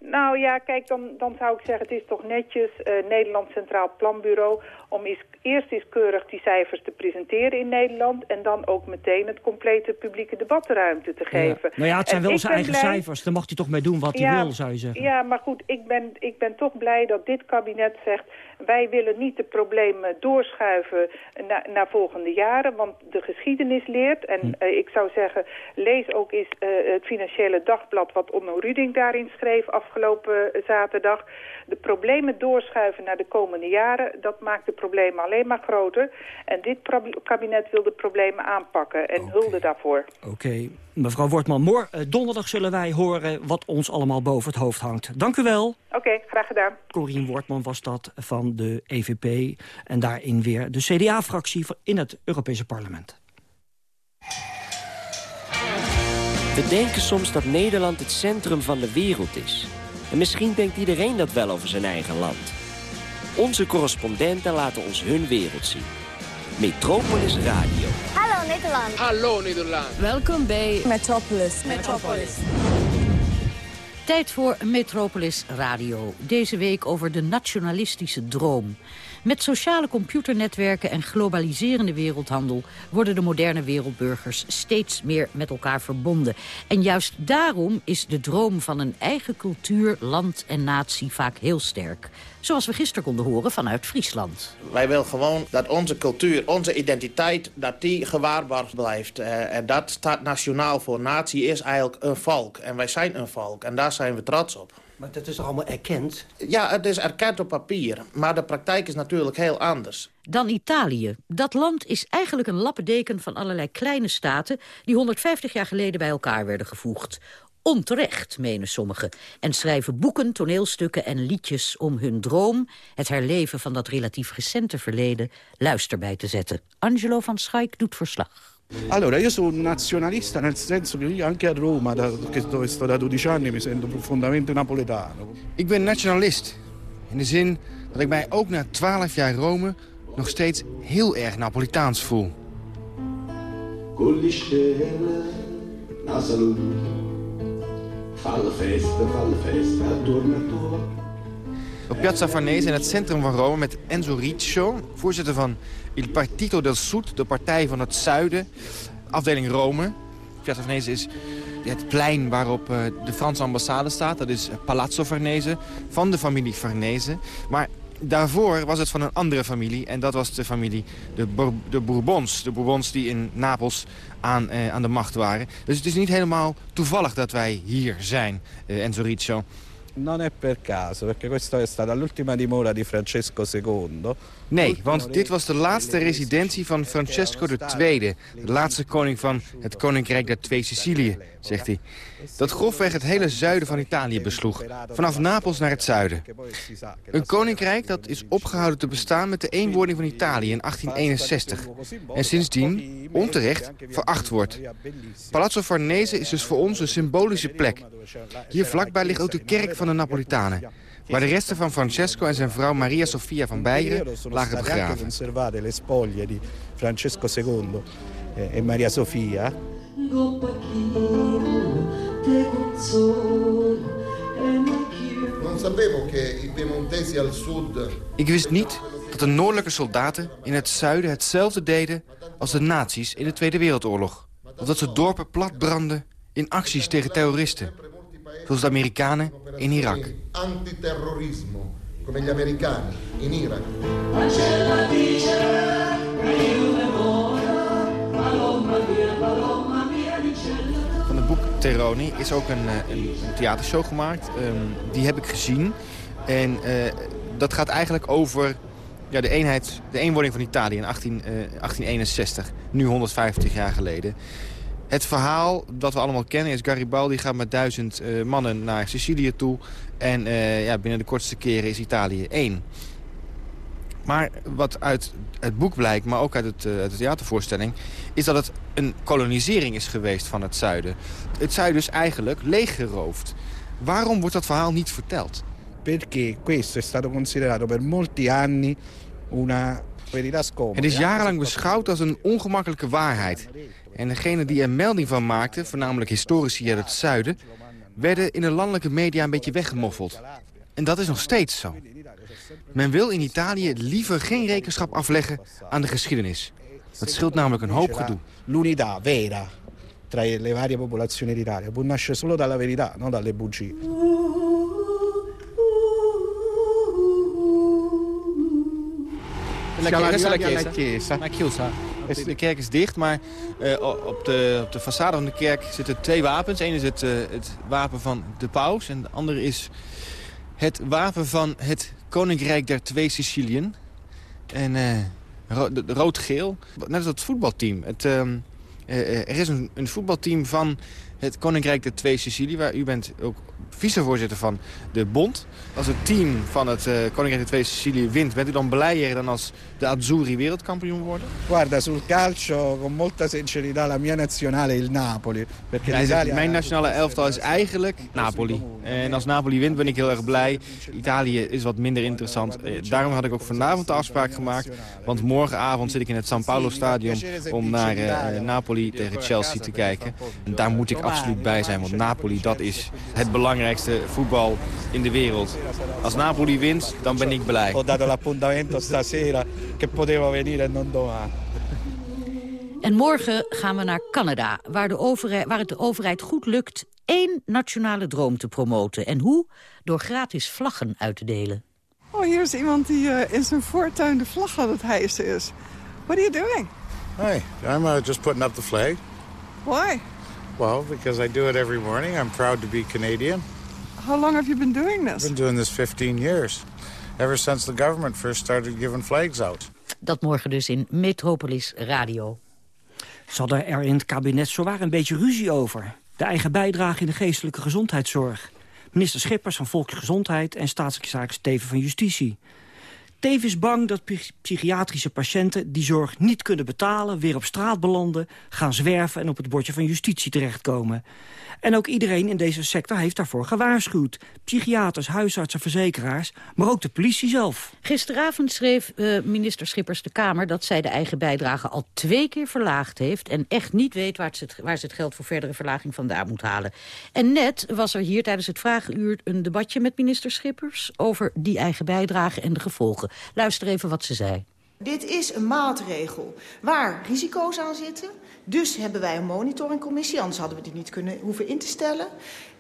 Nou ja, kijk, dan, dan zou ik zeggen, het is toch netjes eh, Nederland Centraal Planbureau... om eens, eerst eens keurig die cijfers te presenteren in Nederland... en dan ook meteen het complete publieke debat de ruimte te geven. Nou ja, het zijn En wel zijn eigen blij- cijfers. Daar mag hij toch mee doen wat hij wil, zou je zeggen. Ja, maar goed, ik ben, ik ben toch blij dat dit kabinet zegt... wij willen niet de problemen doorschuiven na, naar volgende jaren... want de geschiedenis leert. En Hm. eh, ik zou zeggen, lees ook eens eh, het Financiële Dagblad... wat Onno Ruding daarin schreef afgelopen zaterdag. De problemen doorschuiven naar de komende jaren... dat maakt de problemen alleen maar groter. En dit kabinet wil de problemen aanpakken en hulde daarvoor. Oké, mevrouw Wortman, morgen, eh, donderdag zullen wij horen wat ons allemaal boven het hoofd hangt. Dank u wel. Oké, graag gedaan. Corien Wortman was dat van de EVP en daarin weer de CDA-fractie in het Europese parlement. We denken soms dat Nederland het centrum van de wereld is. En misschien denkt iedereen dat wel over zijn eigen land. Onze correspondenten laten ons hun wereld zien. Metropolis Radio. Hallo Nederland. Hallo Nederland. Welkom bij Metropolis. Metropolis. Tijd voor Metropolis Radio. Deze week over de nationalistische droom. Met sociale computernetwerken en globaliserende wereldhandel... worden de moderne wereldburgers steeds meer met elkaar verbonden. En juist daarom is de droom van een eigen cultuur, land en natie vaak heel sterk. Zoals we gisteren konden horen vanuit Friesland. Wij willen gewoon dat onze cultuur, onze identiteit, dat die gewaarborgd blijft. Eh, en dat staat nationaal voor. Natie is eigenlijk een volk. En wij zijn een volk. En daar zijn we trots op. Maar dat is toch allemaal erkend? Ja, het is erkend op papier. Maar de praktijk is natuurlijk heel anders. Dan Italië. Dat land is eigenlijk een lappendeken van allerlei kleine staten... die 150 jaar geleden bij elkaar werden gevoegd. Onterecht, menen sommigen. En schrijven boeken, toneelstukken en liedjes om hun droom... het herleven van dat relatief recente verleden luister bij te zetten. Angelo van Schaik doet verslag. Allora, io sono un nazionalista nel senso che io anche a Roma, da, che dove sto da 12 anni, mi sento profondamente napoletano. Ik ben nationalist. In de zin dat ik mij ook na 12 jaar Rome nog steeds heel erg Napolitaans voel. Con le stelle, la salute. Fa la festa, fa la festa, attorno a op Piazza Farnese in het centrum van Rome met Enzo Riccio... voorzitter van Il Partito del Sud, de Partij van het Zuiden, afdeling Rome. Piazza Farnese is het plein waarop eh, de Franse ambassade staat. Dat is Palazzo Farnese, van de familie Farnese. Maar daarvoor was het van een andere familie. En dat was de familie de, de Bourbons. De Bourbons die in Napels aan, eh, aan de macht waren. Dus het is niet helemaal toevallig dat wij hier zijn, eh, Enzo Riccio. Non è per caso, perché questa è stata l'ultima dimora di Francesco II. Nee, want dit was de laatste residentie van Francesco II, de laatste koning van het Koninkrijk der Twee Sicilië, zegt hij. Dat grofweg het hele zuiden van Italië besloeg, vanaf Napels naar het zuiden. Een koninkrijk dat is opgehouden te bestaan met de eenwording van Italië in 1861. En sindsdien, onterecht, veracht wordt. Palazzo Farnese is dus voor ons een symbolische plek. Hier vlakbij ligt ook de kerk van de Napolitanen waar de resten van Francesco en zijn vrouw Maria Sofia van Beieren lagen begraven. le spoglie di Francesco II e Maria Sofia. Ik wist niet dat de noordelijke soldaten in het zuiden hetzelfde deden als de nazi's in de Tweede Wereldoorlog. Of dat ze dorpen platbranden in acties tegen terroristen zoals de Amerikanen in Irak. Antiterrorismo, come gli americani in Irak. Van het boek Terroni is ook een, eh, een, een theatershow gemaakt. Um, die heb ik gezien. En uh, dat gaat eigenlijk over ja, de, eenheid, de eenwording van Italië in 18, uh, 1861. Nu 150 jaar geleden. Het verhaal dat we allemaal kennen is Garibaldi gaat met duizend uh, mannen naar Sicilië toe. En uh, ja, binnen de kortste keren is Italië één. Maar wat uit het boek blijkt, maar ook uit, het, uit de theatervoorstelling... is dat het een kolonisering is geweest van het zuiden. Het zuiden is eigenlijk leeggeroofd. Waarom wordt dat verhaal niet verteld? Perché questo è stato considerato per molti anni una het is jarenlang beschouwd als een ongemakkelijke waarheid. En degene die er melding van maakten, voornamelijk historici uit het zuiden... werden in de landelijke media een beetje weggemoffeld. En dat is nog steeds zo. Men wil in Italië liever geen rekenschap afleggen aan de geschiedenis. Dat scheelt namelijk een hoop gedoe. L'unità vera tra le varie popolazioni d'Italia può nascere solo dalla verità, non dalle bugie. La chiesa. chiesa. De kerk is dicht, maar uh, op, de, op de façade van de kerk zitten twee wapens. Eén is het, uh, het wapen van de paus en de andere is het wapen van het Koninkrijk der Twee Siciliën. En ro rood-geel, net als het voetbalteam. Het, ehm, er is een, een voetbalteam van het Koninkrijk der Twee Sicilië... waar u bent ook vicevoorzitter van de bond. Als het team van het uh, Koninkrijk der Twee Sicilië wint... bent u dan blijer dan als de Azzurri wereldkampioen worden? Guarda, sul calcio, con molta sincerità, la mia nazionale il Napoli. Perché zegt, mijn nationale elftal is eigenlijk Napoli. En als Napoli wint ben ik heel erg blij. Italië is wat minder interessant. Eh, daarom had ik ook vanavond de afspraak gemaakt. Want morgenavond zit ik in het San Paolo Stadion... om naar uh, Napoli tegen Chelsea te kijken. En daar moet ik absoluut bij zijn, want Napoli dat is het belangrijkste voetbal in de wereld. Als Napoli wint, dan ben ik blij. Ho dato l'appuntamento stasera che potevo venire e non domani. En morgen gaan we naar Canada, waar, de overheid, waar het de overheid goed lukt één nationale droom te promoten. En hoe? Door gratis vlaggen uit te delen. Oh, hier is iemand die uh, in zijn voortuin de vlag aan het hijsen is. What are you doing? Hi, I'm uh, just putting up the flag. Why? Well, because I do it every morning. I'm proud to be Canadian. How long have you been doing this? I've been doing this 15 years. Ever since the government first started giving flags out. Dat morgen dus in Metropolis Radio. Ze hadden er in het kabinet zowaar een beetje ruzie over. De eigen bijdrage in de geestelijke gezondheidszorg. Minister Schippers van Volksgezondheid en staatssecretaris Steven van Justitie. Tevens bang dat psychiatrische patiënten die zorg niet kunnen betalen... weer op straat belanden, gaan zwerven en op het bordje van justitie terechtkomen. En ook iedereen in deze sector heeft daarvoor gewaarschuwd. Psychiaters, huisartsen, verzekeraars, maar ook de politie zelf. Gisteravond schreef uh, minister Schippers de Kamer... dat zij de eigen bijdrage al twee keer verlaagd heeft... en echt niet weet waar het, waar ze het geld voor verdere verlaging vandaan moet halen. En net was er hier tijdens het vragenuur een debatje met minister Schippers... over die eigen bijdrage en de gevolgen. Luister even wat ze zei. Dit is een maatregel waar risico's aan zitten. Dus hebben wij een monitoringcommissie, anders hadden we die niet kunnen hoeven in te stellen.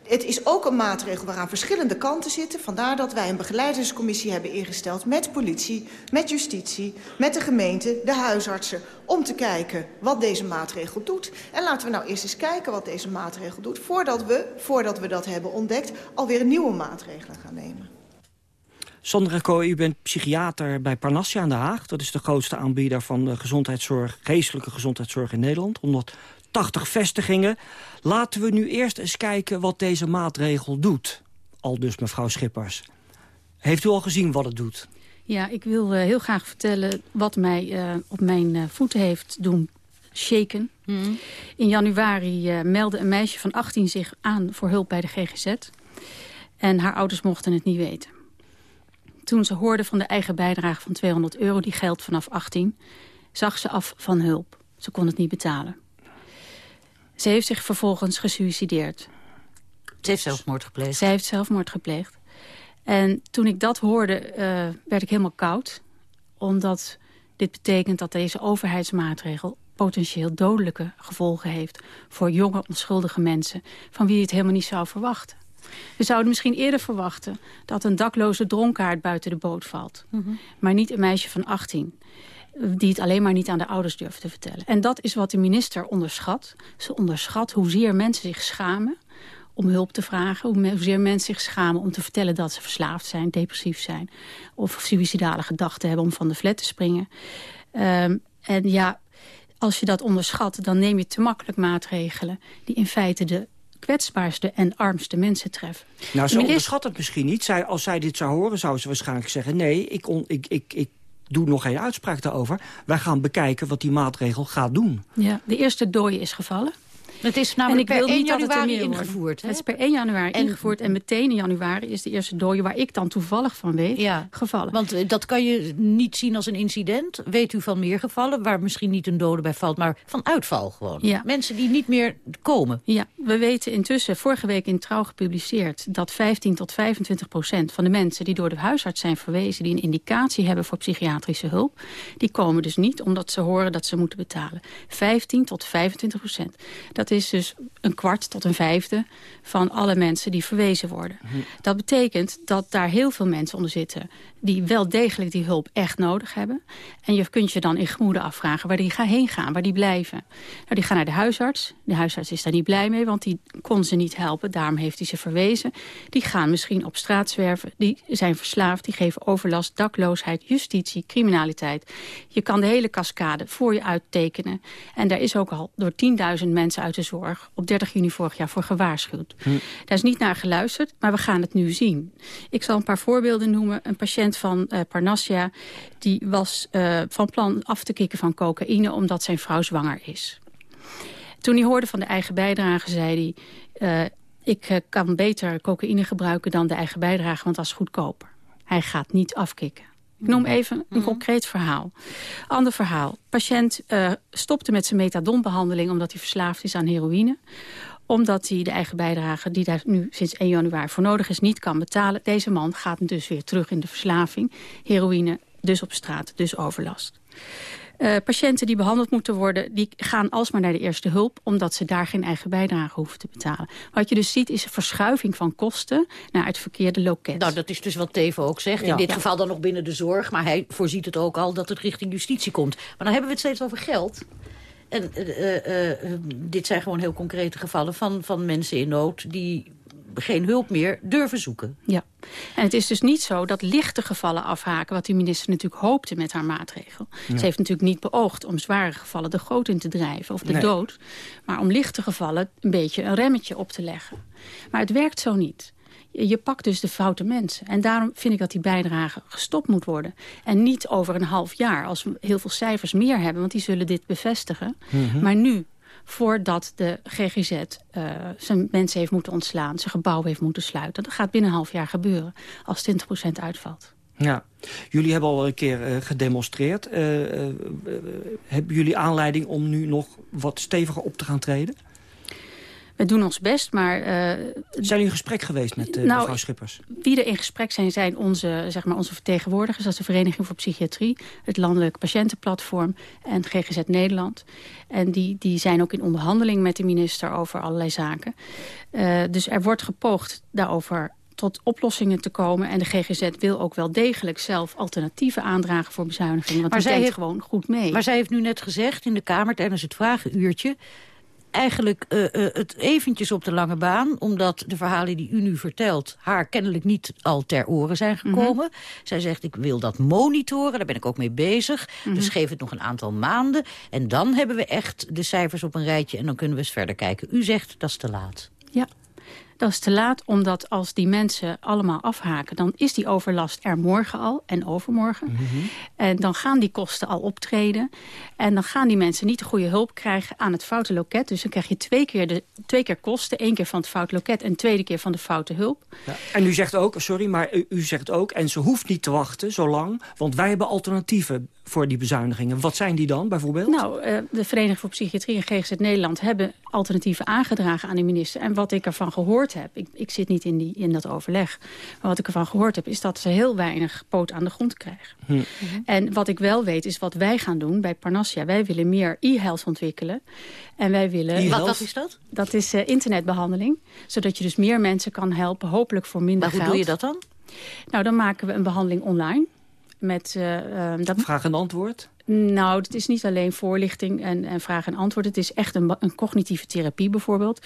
Het is ook een maatregel waaraan verschillende kanten zitten. Vandaar dat wij een begeleidingscommissie hebben ingesteld met politie, met justitie, met de gemeente, de huisartsen, om te kijken wat deze maatregel doet. En laten we nou eerst eens kijken wat deze maatregel doet, voordat we, voordat we dat hebben ontdekt, alweer nieuwe maatregelen gaan nemen. Sandra Kooi, u bent psychiater bij Parnassia aan de Haag. Dat is de grootste aanbieder van gezondheidszorg, geestelijke gezondheidszorg in Nederland. 180 vestigingen. Laten we nu eerst eens kijken wat deze maatregel doet. Al dus mevrouw Schippers. Heeft u al gezien wat het doet? Ja, ik wil uh, heel graag vertellen wat mij uh, op mijn uh, voeten heeft doen shaken. Mm. In januari meldde een meisje van 18 zich aan voor hulp bij de GGZ. En haar ouders mochten het niet weten. Toen ze hoorde van de eigen bijdrage van 200 euro, die geldt vanaf 18, zag ze af van hulp. Ze kon het niet betalen. Ze heeft zich vervolgens gesuicideerd. Ze heeft zelfmoord gepleegd? Ze heeft zelfmoord gepleegd. En toen ik dat hoorde, uh, werd ik helemaal koud. Omdat dit betekent dat deze overheidsmaatregel potentieel dodelijke gevolgen heeft... voor jonge, onschuldige mensen van wie je het helemaal niet zou verwachten. We zouden misschien eerder verwachten dat een dakloze dronkaard buiten de boot valt. Mm -hmm. Maar niet een meisje van 18 die het alleen maar niet aan de ouders durft te vertellen. En dat is wat de minister onderschat. Ze onderschat hoezeer mensen zich schamen om hulp te vragen. Hoezeer mensen zich schamen om te vertellen dat ze verslaafd zijn, depressief zijn. Of suïcidale gedachten hebben om van de flat te springen. Um, en ja, als je dat onderschat, dan neem je te makkelijk maatregelen... die in feite de kwetsbaarste en armste mensen treffen. Nou, ze onderschat het misschien niet. Zij, als zij dit zou horen, zou ze waarschijnlijk zeggen... nee, ik, on, ik, ik, ik doe nog geen uitspraak daarover. Wij gaan bekijken wat die maatregel gaat doen. Ja, de eerste dooi is gevallen. Het is namelijk per 1 januari ingevoerd. Het is per 1 januari ingevoerd. En meteen in januari is de eerste dode, waar ik dan toevallig van weet, ja, gevallen. Want eh, dat kan je niet zien als een incident. Weet u van meer gevallen, waar misschien niet een dode bij valt... maar van uitval gewoon. Ja. Mensen die niet meer komen. Ja, we weten intussen, vorige week in Trouw gepubliceerd... dat 15 tot 25 procent van de mensen die door de huisarts zijn verwezen... die een indicatie hebben voor psychiatrische hulp... die komen dus niet omdat ze horen dat ze moeten betalen. 15 tot 25 procent. Dat is dus een kwart tot een vijfde van alle mensen die verwezen worden. Mhm. Dat betekent dat daar heel veel mensen onder zitten... die wel degelijk die hulp echt nodig hebben. En je kunt je dan in gemoede afvragen waar die gaan heen gaan, waar die blijven. Nou, die gaan naar de huisarts. De huisarts is daar niet blij mee, want die kon ze niet helpen. Daarom heeft hij ze verwezen. Die gaan misschien op straat zwerven. Die zijn verslaafd, die geven overlast, dakloosheid, justitie, criminaliteit. Je kan de hele cascade voor je uittekenen. En daar is ook al door 10.000 mensen uit de zorg... op 30 juni vorig jaar voor gewaarschuwd. Hm. Daar is niet naar geluisterd, maar we gaan het nu zien. Ik zal een paar voorbeelden noemen. Een patiënt van uh, Parnassia die was uh, van plan af te kicken van cocaïne... omdat zijn vrouw zwanger is. Toen hij hoorde van de eigen bijdrage, zei hij... Uh, ik kan beter cocaïne gebruiken dan de eigen bijdrage, want dat is goedkoper. Hij gaat niet afkicken. Ik noem even een mhm. concreet verhaal. Ander verhaal. Patiënt uh, stopte met zijn methadonbehandeling omdat hij verslaafd is aan heroïne omdat hij de eigen bijdrage, die daar nu sinds 1 januari voor nodig is, niet kan betalen. Deze man gaat dus weer terug in de verslaving. Heroïne, dus op straat, dus overlast. Uh, patiënten die behandeld moeten worden, die gaan alsmaar naar de eerste hulp... omdat ze daar geen eigen bijdrage hoeven te betalen. Wat je dus ziet is een verschuiving van kosten naar het verkeerde loket. Nou, dat is dus wat Tevo ook zegt. In dit geval dan nog binnen de zorg. Maar hij voorziet het ook al dat het richting justitie komt. Maar dan hebben we het steeds over geld. En uh, uh, dit zijn gewoon heel concrete gevallen van, van mensen in nood... die geen hulp meer durven zoeken. Ja, en het is dus niet zo dat lichte gevallen afhaken... wat de minister natuurlijk hoopte met haar maatregel. Ze heeft natuurlijk niet beoogd om zware gevallen de goot in te drijven... of de dood, maar om lichte gevallen een beetje een remmetje op te leggen. Maar het werkt zo niet. je pakt dus de foute mensen. En daarom vind ik dat die bijdrage gestopt moet worden. En niet over een half jaar, als we heel veel cijfers meer hebben... want die zullen dit bevestigen. Mhm. Maar nu, voordat de GGZ uh, zijn mensen heeft moeten ontslaan... zijn gebouw heeft moeten sluiten. Dat gaat binnen een half jaar gebeuren als 20% uitvalt. Ja, jullie hebben al een keer uh, gedemonstreerd. Uh, hebben jullie aanleiding om nu nog wat steviger op te gaan treden? We doen ons best, maar... zijn jullie in gesprek geweest met nou, mevrouw Schippers? Wie er in gesprek zijn, zijn onze, zeg maar, onze vertegenwoordigers. Dat is de Vereniging voor Psychiatrie, het Landelijk Patiëntenplatform en GGZ Nederland. En die, die zijn ook in onderhandeling met de minister over allerlei zaken. dus er wordt gepoogd daarover tot oplossingen te komen. En de GGZ wil ook wel degelijk zelf alternatieven aandragen voor bezuinigingen. Want maar die zij denkt heeft, gewoon goed mee. Maar zij heeft nu net gezegd in de Kamer tijdens het vragenuurtje eigenlijk uh, uh, het eventjes op de lange baan... omdat de verhalen die u nu vertelt... haar kennelijk niet al ter oren zijn gekomen. Mm -hmm. Zij zegt, ik wil dat monitoren, daar ben ik ook mee bezig. Mm -hmm. Dus geef het nog een aantal maanden. En dan hebben we echt de cijfers op een rijtje... en dan kunnen we eens verder kijken. U zegt, dat is te laat. Ja. Dat is te laat, omdat als die mensen allemaal afhaken... dan is die overlast er morgen al en overmorgen. Mm -hmm. En dan gaan die kosten al optreden. En dan gaan die mensen niet de goede hulp krijgen aan het foute loket. Dus dan krijg je twee keer, de, twee keer kosten. één keer van het foute loket en tweede keer van de foute hulp. Ja. En u zegt ook, sorry, maar u, u zegt ook... en ze hoeft niet te wachten zo lang, want wij hebben alternatieven voor die bezuinigingen. Wat zijn die dan bijvoorbeeld? Nou, uh, de Vereniging voor Psychiatrie en GGZ Nederland... hebben alternatieven aangedragen aan de minister. En wat ik ervan gehoord heb... ik, ik zit niet in, die, in dat overleg... maar wat ik ervan gehoord heb... is dat ze heel weinig poot aan de grond krijgen. Hm. En wat ik wel weet, is wat wij gaan doen bij Parnassia. Wij willen meer e-health ontwikkelen. En wij willen... Wat, wat is dat? Dat is uh, internetbehandeling. Zodat je dus meer mensen kan helpen, hopelijk voor minder maar hoe geld. doe je dat dan? Nou, dan maken we een behandeling online. Met, uh, dat... Vraag en antwoord? Nou, het is niet alleen voorlichting en, en vraag en antwoord. Het is echt een, een, cognitieve therapie bijvoorbeeld.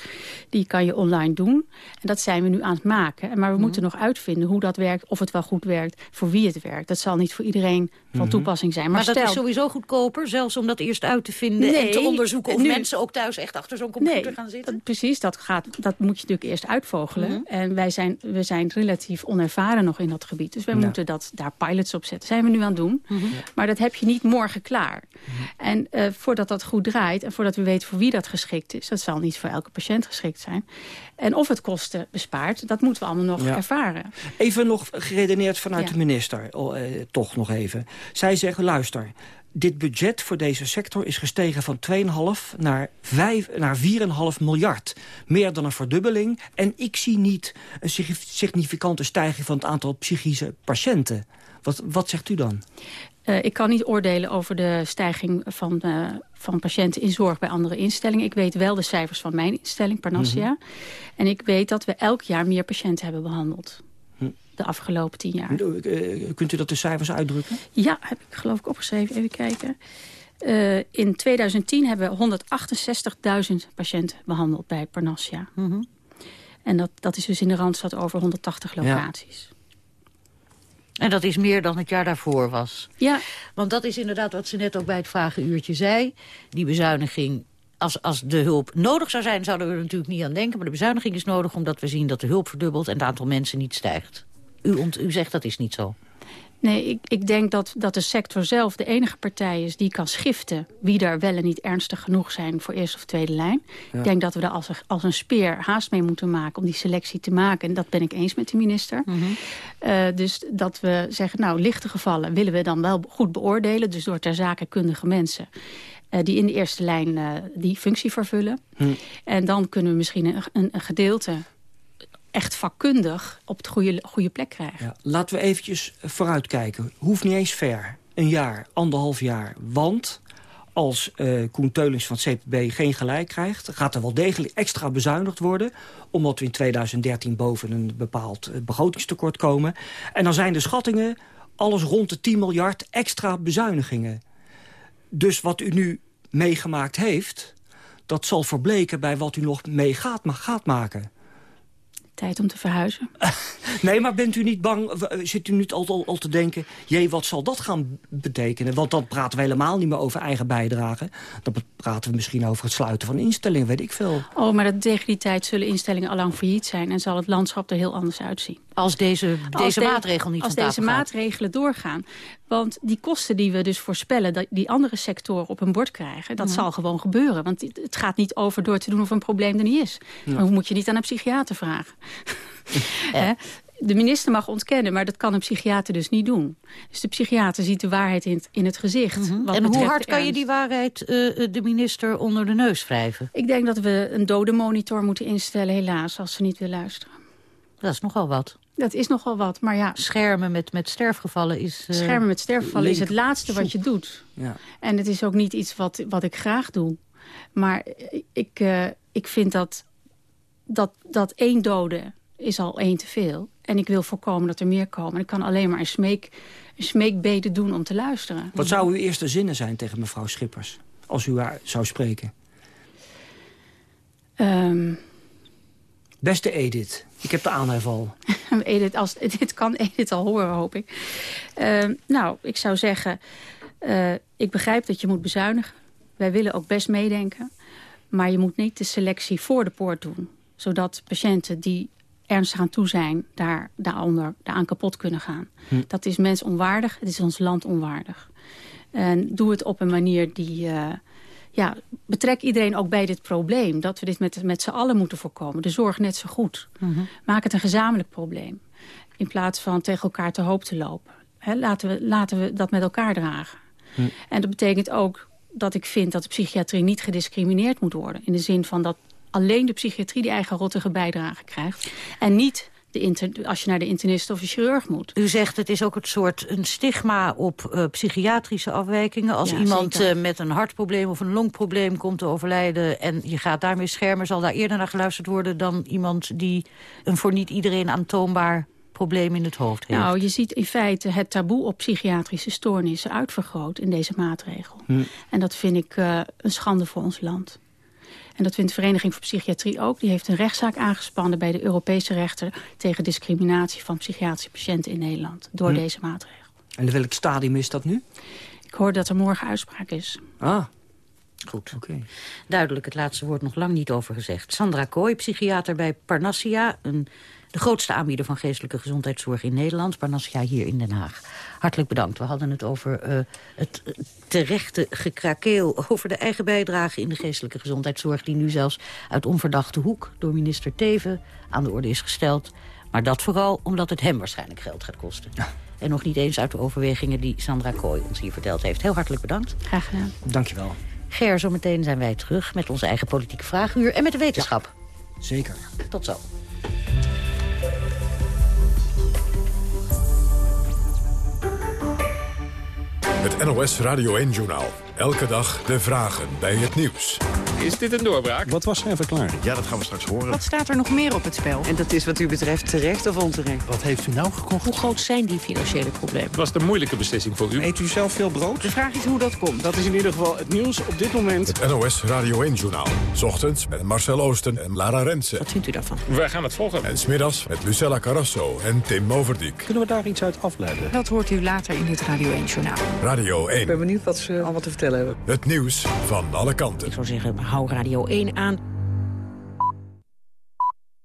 Die kan je online doen. En dat zijn we nu aan het maken. Maar we mm. moeten nog uitvinden hoe dat werkt, of het wel goed werkt, voor wie het werkt. Dat zal niet voor iedereen van mm. toepassing zijn. Maar, maar stel, dat is sowieso goedkoper, zelfs om dat eerst uit te vinden nee, en te onderzoeken of nu, mensen ook thuis echt achter zo'n computer nee, gaan zitten. Dat, precies, dat, gaat, dat moet je natuurlijk eerst uitvogelen. Mm. En wij zijn, we zijn relatief onervaren nog in dat gebied. Dus wij ja. moeten dat, daar pilots op zetten. zijn we nu aan het doen. -hmm. Maar dat heb je niet morgen klaar. En uh, voordat dat goed draait en voordat we weten voor wie dat geschikt is... dat zal niet voor elke patiënt geschikt zijn. En of het kosten bespaart, dat moeten we allemaal nog ja. ervaren. Even nog geredeneerd vanuit ja. de minister, uh, toch nog even. Zij zeggen, luister, dit budget voor deze sector is gestegen van 2,5 naar, 5, naar 4,5 miljard. Meer dan een verdubbeling. En ik zie niet een significante stijging van het aantal psychische patiënten. Wat, wat zegt u dan? Uh, ik kan niet oordelen over de stijging van, uh, van patiënten in zorg bij andere instellingen. Ik weet wel de cijfers van mijn instelling, Parnassia. Mm -hmm. En ik weet dat we elk jaar meer patiënten hebben behandeld. Hm. De afgelopen tien jaar. Uh, kunt u dat de cijfers uitdrukken? Ja, heb ik geloof ik opgeschreven. Even kijken. in 2010 hebben we 168.000 patiënten behandeld bij Parnassia. Mm -hmm. En dat, dat is dus in de Randstad over 180 locaties. Ja. En dat is meer dan het jaar daarvoor was. Ja. Want dat is inderdaad wat ze net ook bij het vragenuurtje zei. Die bezuiniging, als, als de hulp nodig zou zijn... zouden we er natuurlijk niet aan denken. Maar de bezuiniging is nodig omdat we zien dat de hulp verdubbelt... en het aantal mensen niet stijgt. U, ont, u zegt dat is niet zo. Nee, ik, ik denk dat, dat de sector zelf de enige partij is die kan schiften... wie er wel en niet ernstig genoeg zijn voor eerste of tweede lijn. Ja. Ik denk dat we er als, als een speer haast mee moeten maken om die selectie te maken. En dat ben ik eens met de minister. Mm -hmm. uh, dus dat we zeggen, nou, lichte gevallen willen we dan wel goed beoordelen. Dus door ter zake kundige mensen. Uh, die in de eerste lijn uh, die functie vervullen. Hm. En dan kunnen we misschien een, een, een gedeelte echt vakkundig op het goede, goede plek krijgen. Ja, laten we eventjes vooruitkijken. Hoeft niet eens ver. Een jaar, anderhalf jaar. Want als uh, Koen Teulings van het CPB geen gelijk krijgt... gaat er wel degelijk extra bezuinigd worden... omdat we in 2013 boven een bepaald begrotingstekort komen. En dan zijn de schattingen alles rond de 10 miljard extra bezuinigingen. Dus wat u nu meegemaakt heeft... dat zal verbleken bij wat u nog mee gaat maken Tijd om te verhuizen. nee, maar bent u niet bang, zit u niet al, al, al, te denken... jee, wat zal dat gaan betekenen? Want dan praten we helemaal niet meer over eigen bijdrage. Dan praten we misschien over het sluiten van instellingen, weet ik veel. Oh, maar dat, tegen die tijd zullen instellingen allang failliet zijn... en zal het landschap er heel anders uitzien. Als deze, deze maatregel niet Als deze maatregelen doorgaan. Want die kosten die we dus voorspellen... dat die andere sectoren op hun bord krijgen... dat zal gewoon gebeuren. Want het gaat niet over door te doen of een probleem er niet is. Ja. hoe moet je niet aan een psychiater vragen? de minister mag ontkennen, maar dat kan een psychiater dus niet doen. Dus de psychiater ziet de waarheid in het, in het gezicht. Mhm. En hoe hard kan je die waarheid uh, de minister onder de neus wrijven? Ik denk dat we een dode monitor moeten instellen, helaas, als ze niet wil luisteren. Dat is nogal wat. Dat is nogal wat, maar ja. Schermen met, met sterfgevallen is... Uh, Schermen met sterfgevallen is het laatste wat je doet. Ja. En het is ook niet iets wat, wat ik graag doe. Maar ik, uh, ik vind dat, dat, dat één dode is al één te veel. En ik wil voorkomen dat er meer komen. Ik kan alleen maar een, smeek, een smeekbede doen om te luisteren. Wat zou uw eerste zinnen zijn tegen mevrouw Schippers? Als u haar zou spreken. Um, Beste Edith, ik heb de aanhef al. Edith, als, dit kan Edith al horen, hoop ik. Uh, nou, ik zou zeggen... Uh, ik begrijp dat je moet bezuinigen. Wij willen ook best meedenken. Maar je moet niet de selectie voor de poort doen. Zodat patiënten die ernstig aan toe zijn... daar, daaronder, daaraan kapot kunnen gaan. Hm. Dat is mensonwaardig, het is ons land onwaardig. En doe het op een manier die... Uh, ja, betrek iedereen ook bij dit probleem. Dat we dit met, met z'n allen moeten voorkomen. De zorg net zo goed. Mm Maak het een gezamenlijk probleem. In plaats van tegen elkaar te hoop te lopen. He, laten, we, laten we dat met elkaar dragen. Hm. En dat betekent ook dat ik vind dat de psychiatrie niet gediscrimineerd moet worden. In de zin van dat alleen de psychiatrie die eigen rottige bijdrage krijgt. En niet de inter, als je naar de internist of de chirurg moet. U zegt het is ook het soort een stigma op uh, psychiatrische afwijkingen. Als iemand uh, met een hartprobleem of een longprobleem komt te overlijden... en je gaat daarmee schermen, zal daar eerder naar geluisterd worden... dan iemand die een voor niet iedereen aantoonbaar probleem in het hoofd heeft. Nou, je ziet in feite het taboe op psychiatrische stoornissen uitvergroot in deze maatregel. Hm. En dat vind ik uh, een schande voor ons land. En dat vindt de Vereniging voor Psychiatrie ook. Die heeft een rechtszaak aangespannen bij de Europese rechter... tegen discriminatie van psychiatrische patiënten in Nederland. Door hm. deze maatregel. En in welk stadium is dat nu? Ik hoor dat er morgen uitspraak is. Ah, Goed. Okay. Duidelijk, het laatste woord nog lang niet over gezegd. Sandra Kooi, psychiater bij Parnassia... Een, de grootste aanbieder van geestelijke gezondheidszorg in Nederland. Parnassia hier in Den Haag. Hartelijk bedankt. We hadden het over uh, het terechte gekrakeel... over de eigen bijdrage in de geestelijke gezondheidszorg... die nu zelfs uit onverdachte hoek door minister Teven aan de orde is gesteld. Maar dat vooral omdat het hem waarschijnlijk geld gaat kosten. Ja. En nog niet eens uit de overwegingen die Sandra Kooi ons hier verteld heeft. Heel hartelijk bedankt. Graag gedaan. Dank je wel. Ger, zometeen zijn wij terug met onze eigen politieke vraaguur en met de wetenschap. Ja, zeker. Tot zo. Het NOS Radio 1-journaal. Elke dag de vragen bij het nieuws. Is dit een doorbraak? Wat was zijn verklaring? Ja, dat gaan we straks horen. Wat staat er nog meer op het spel? En dat is wat u betreft terecht of onterecht? Wat heeft u nou gekocht? Hoe groot zijn die financiële problemen? Was de moeilijke beslissing voor u? Eet u zelf veel brood? De vraag is hoe dat komt. Dat is in ieder geval het nieuws op dit moment. Het NOS Radio 1-journaal. Ochtends met Marcel Oosten en Lara Rensen. Wat vindt u daarvan? Wij gaan het volgen. En smiddags met Lucella Carrasso en Tim Overdijk. Kunnen we daar iets uit afleiden? Dat hoort u later in dit Radio 1-journaal. Radio 1. Ik ben benieuwd wat ze allemaal te vertellen hebben. Het nieuws van alle kanten. Ik zou zeggen, hou Radio 1 aan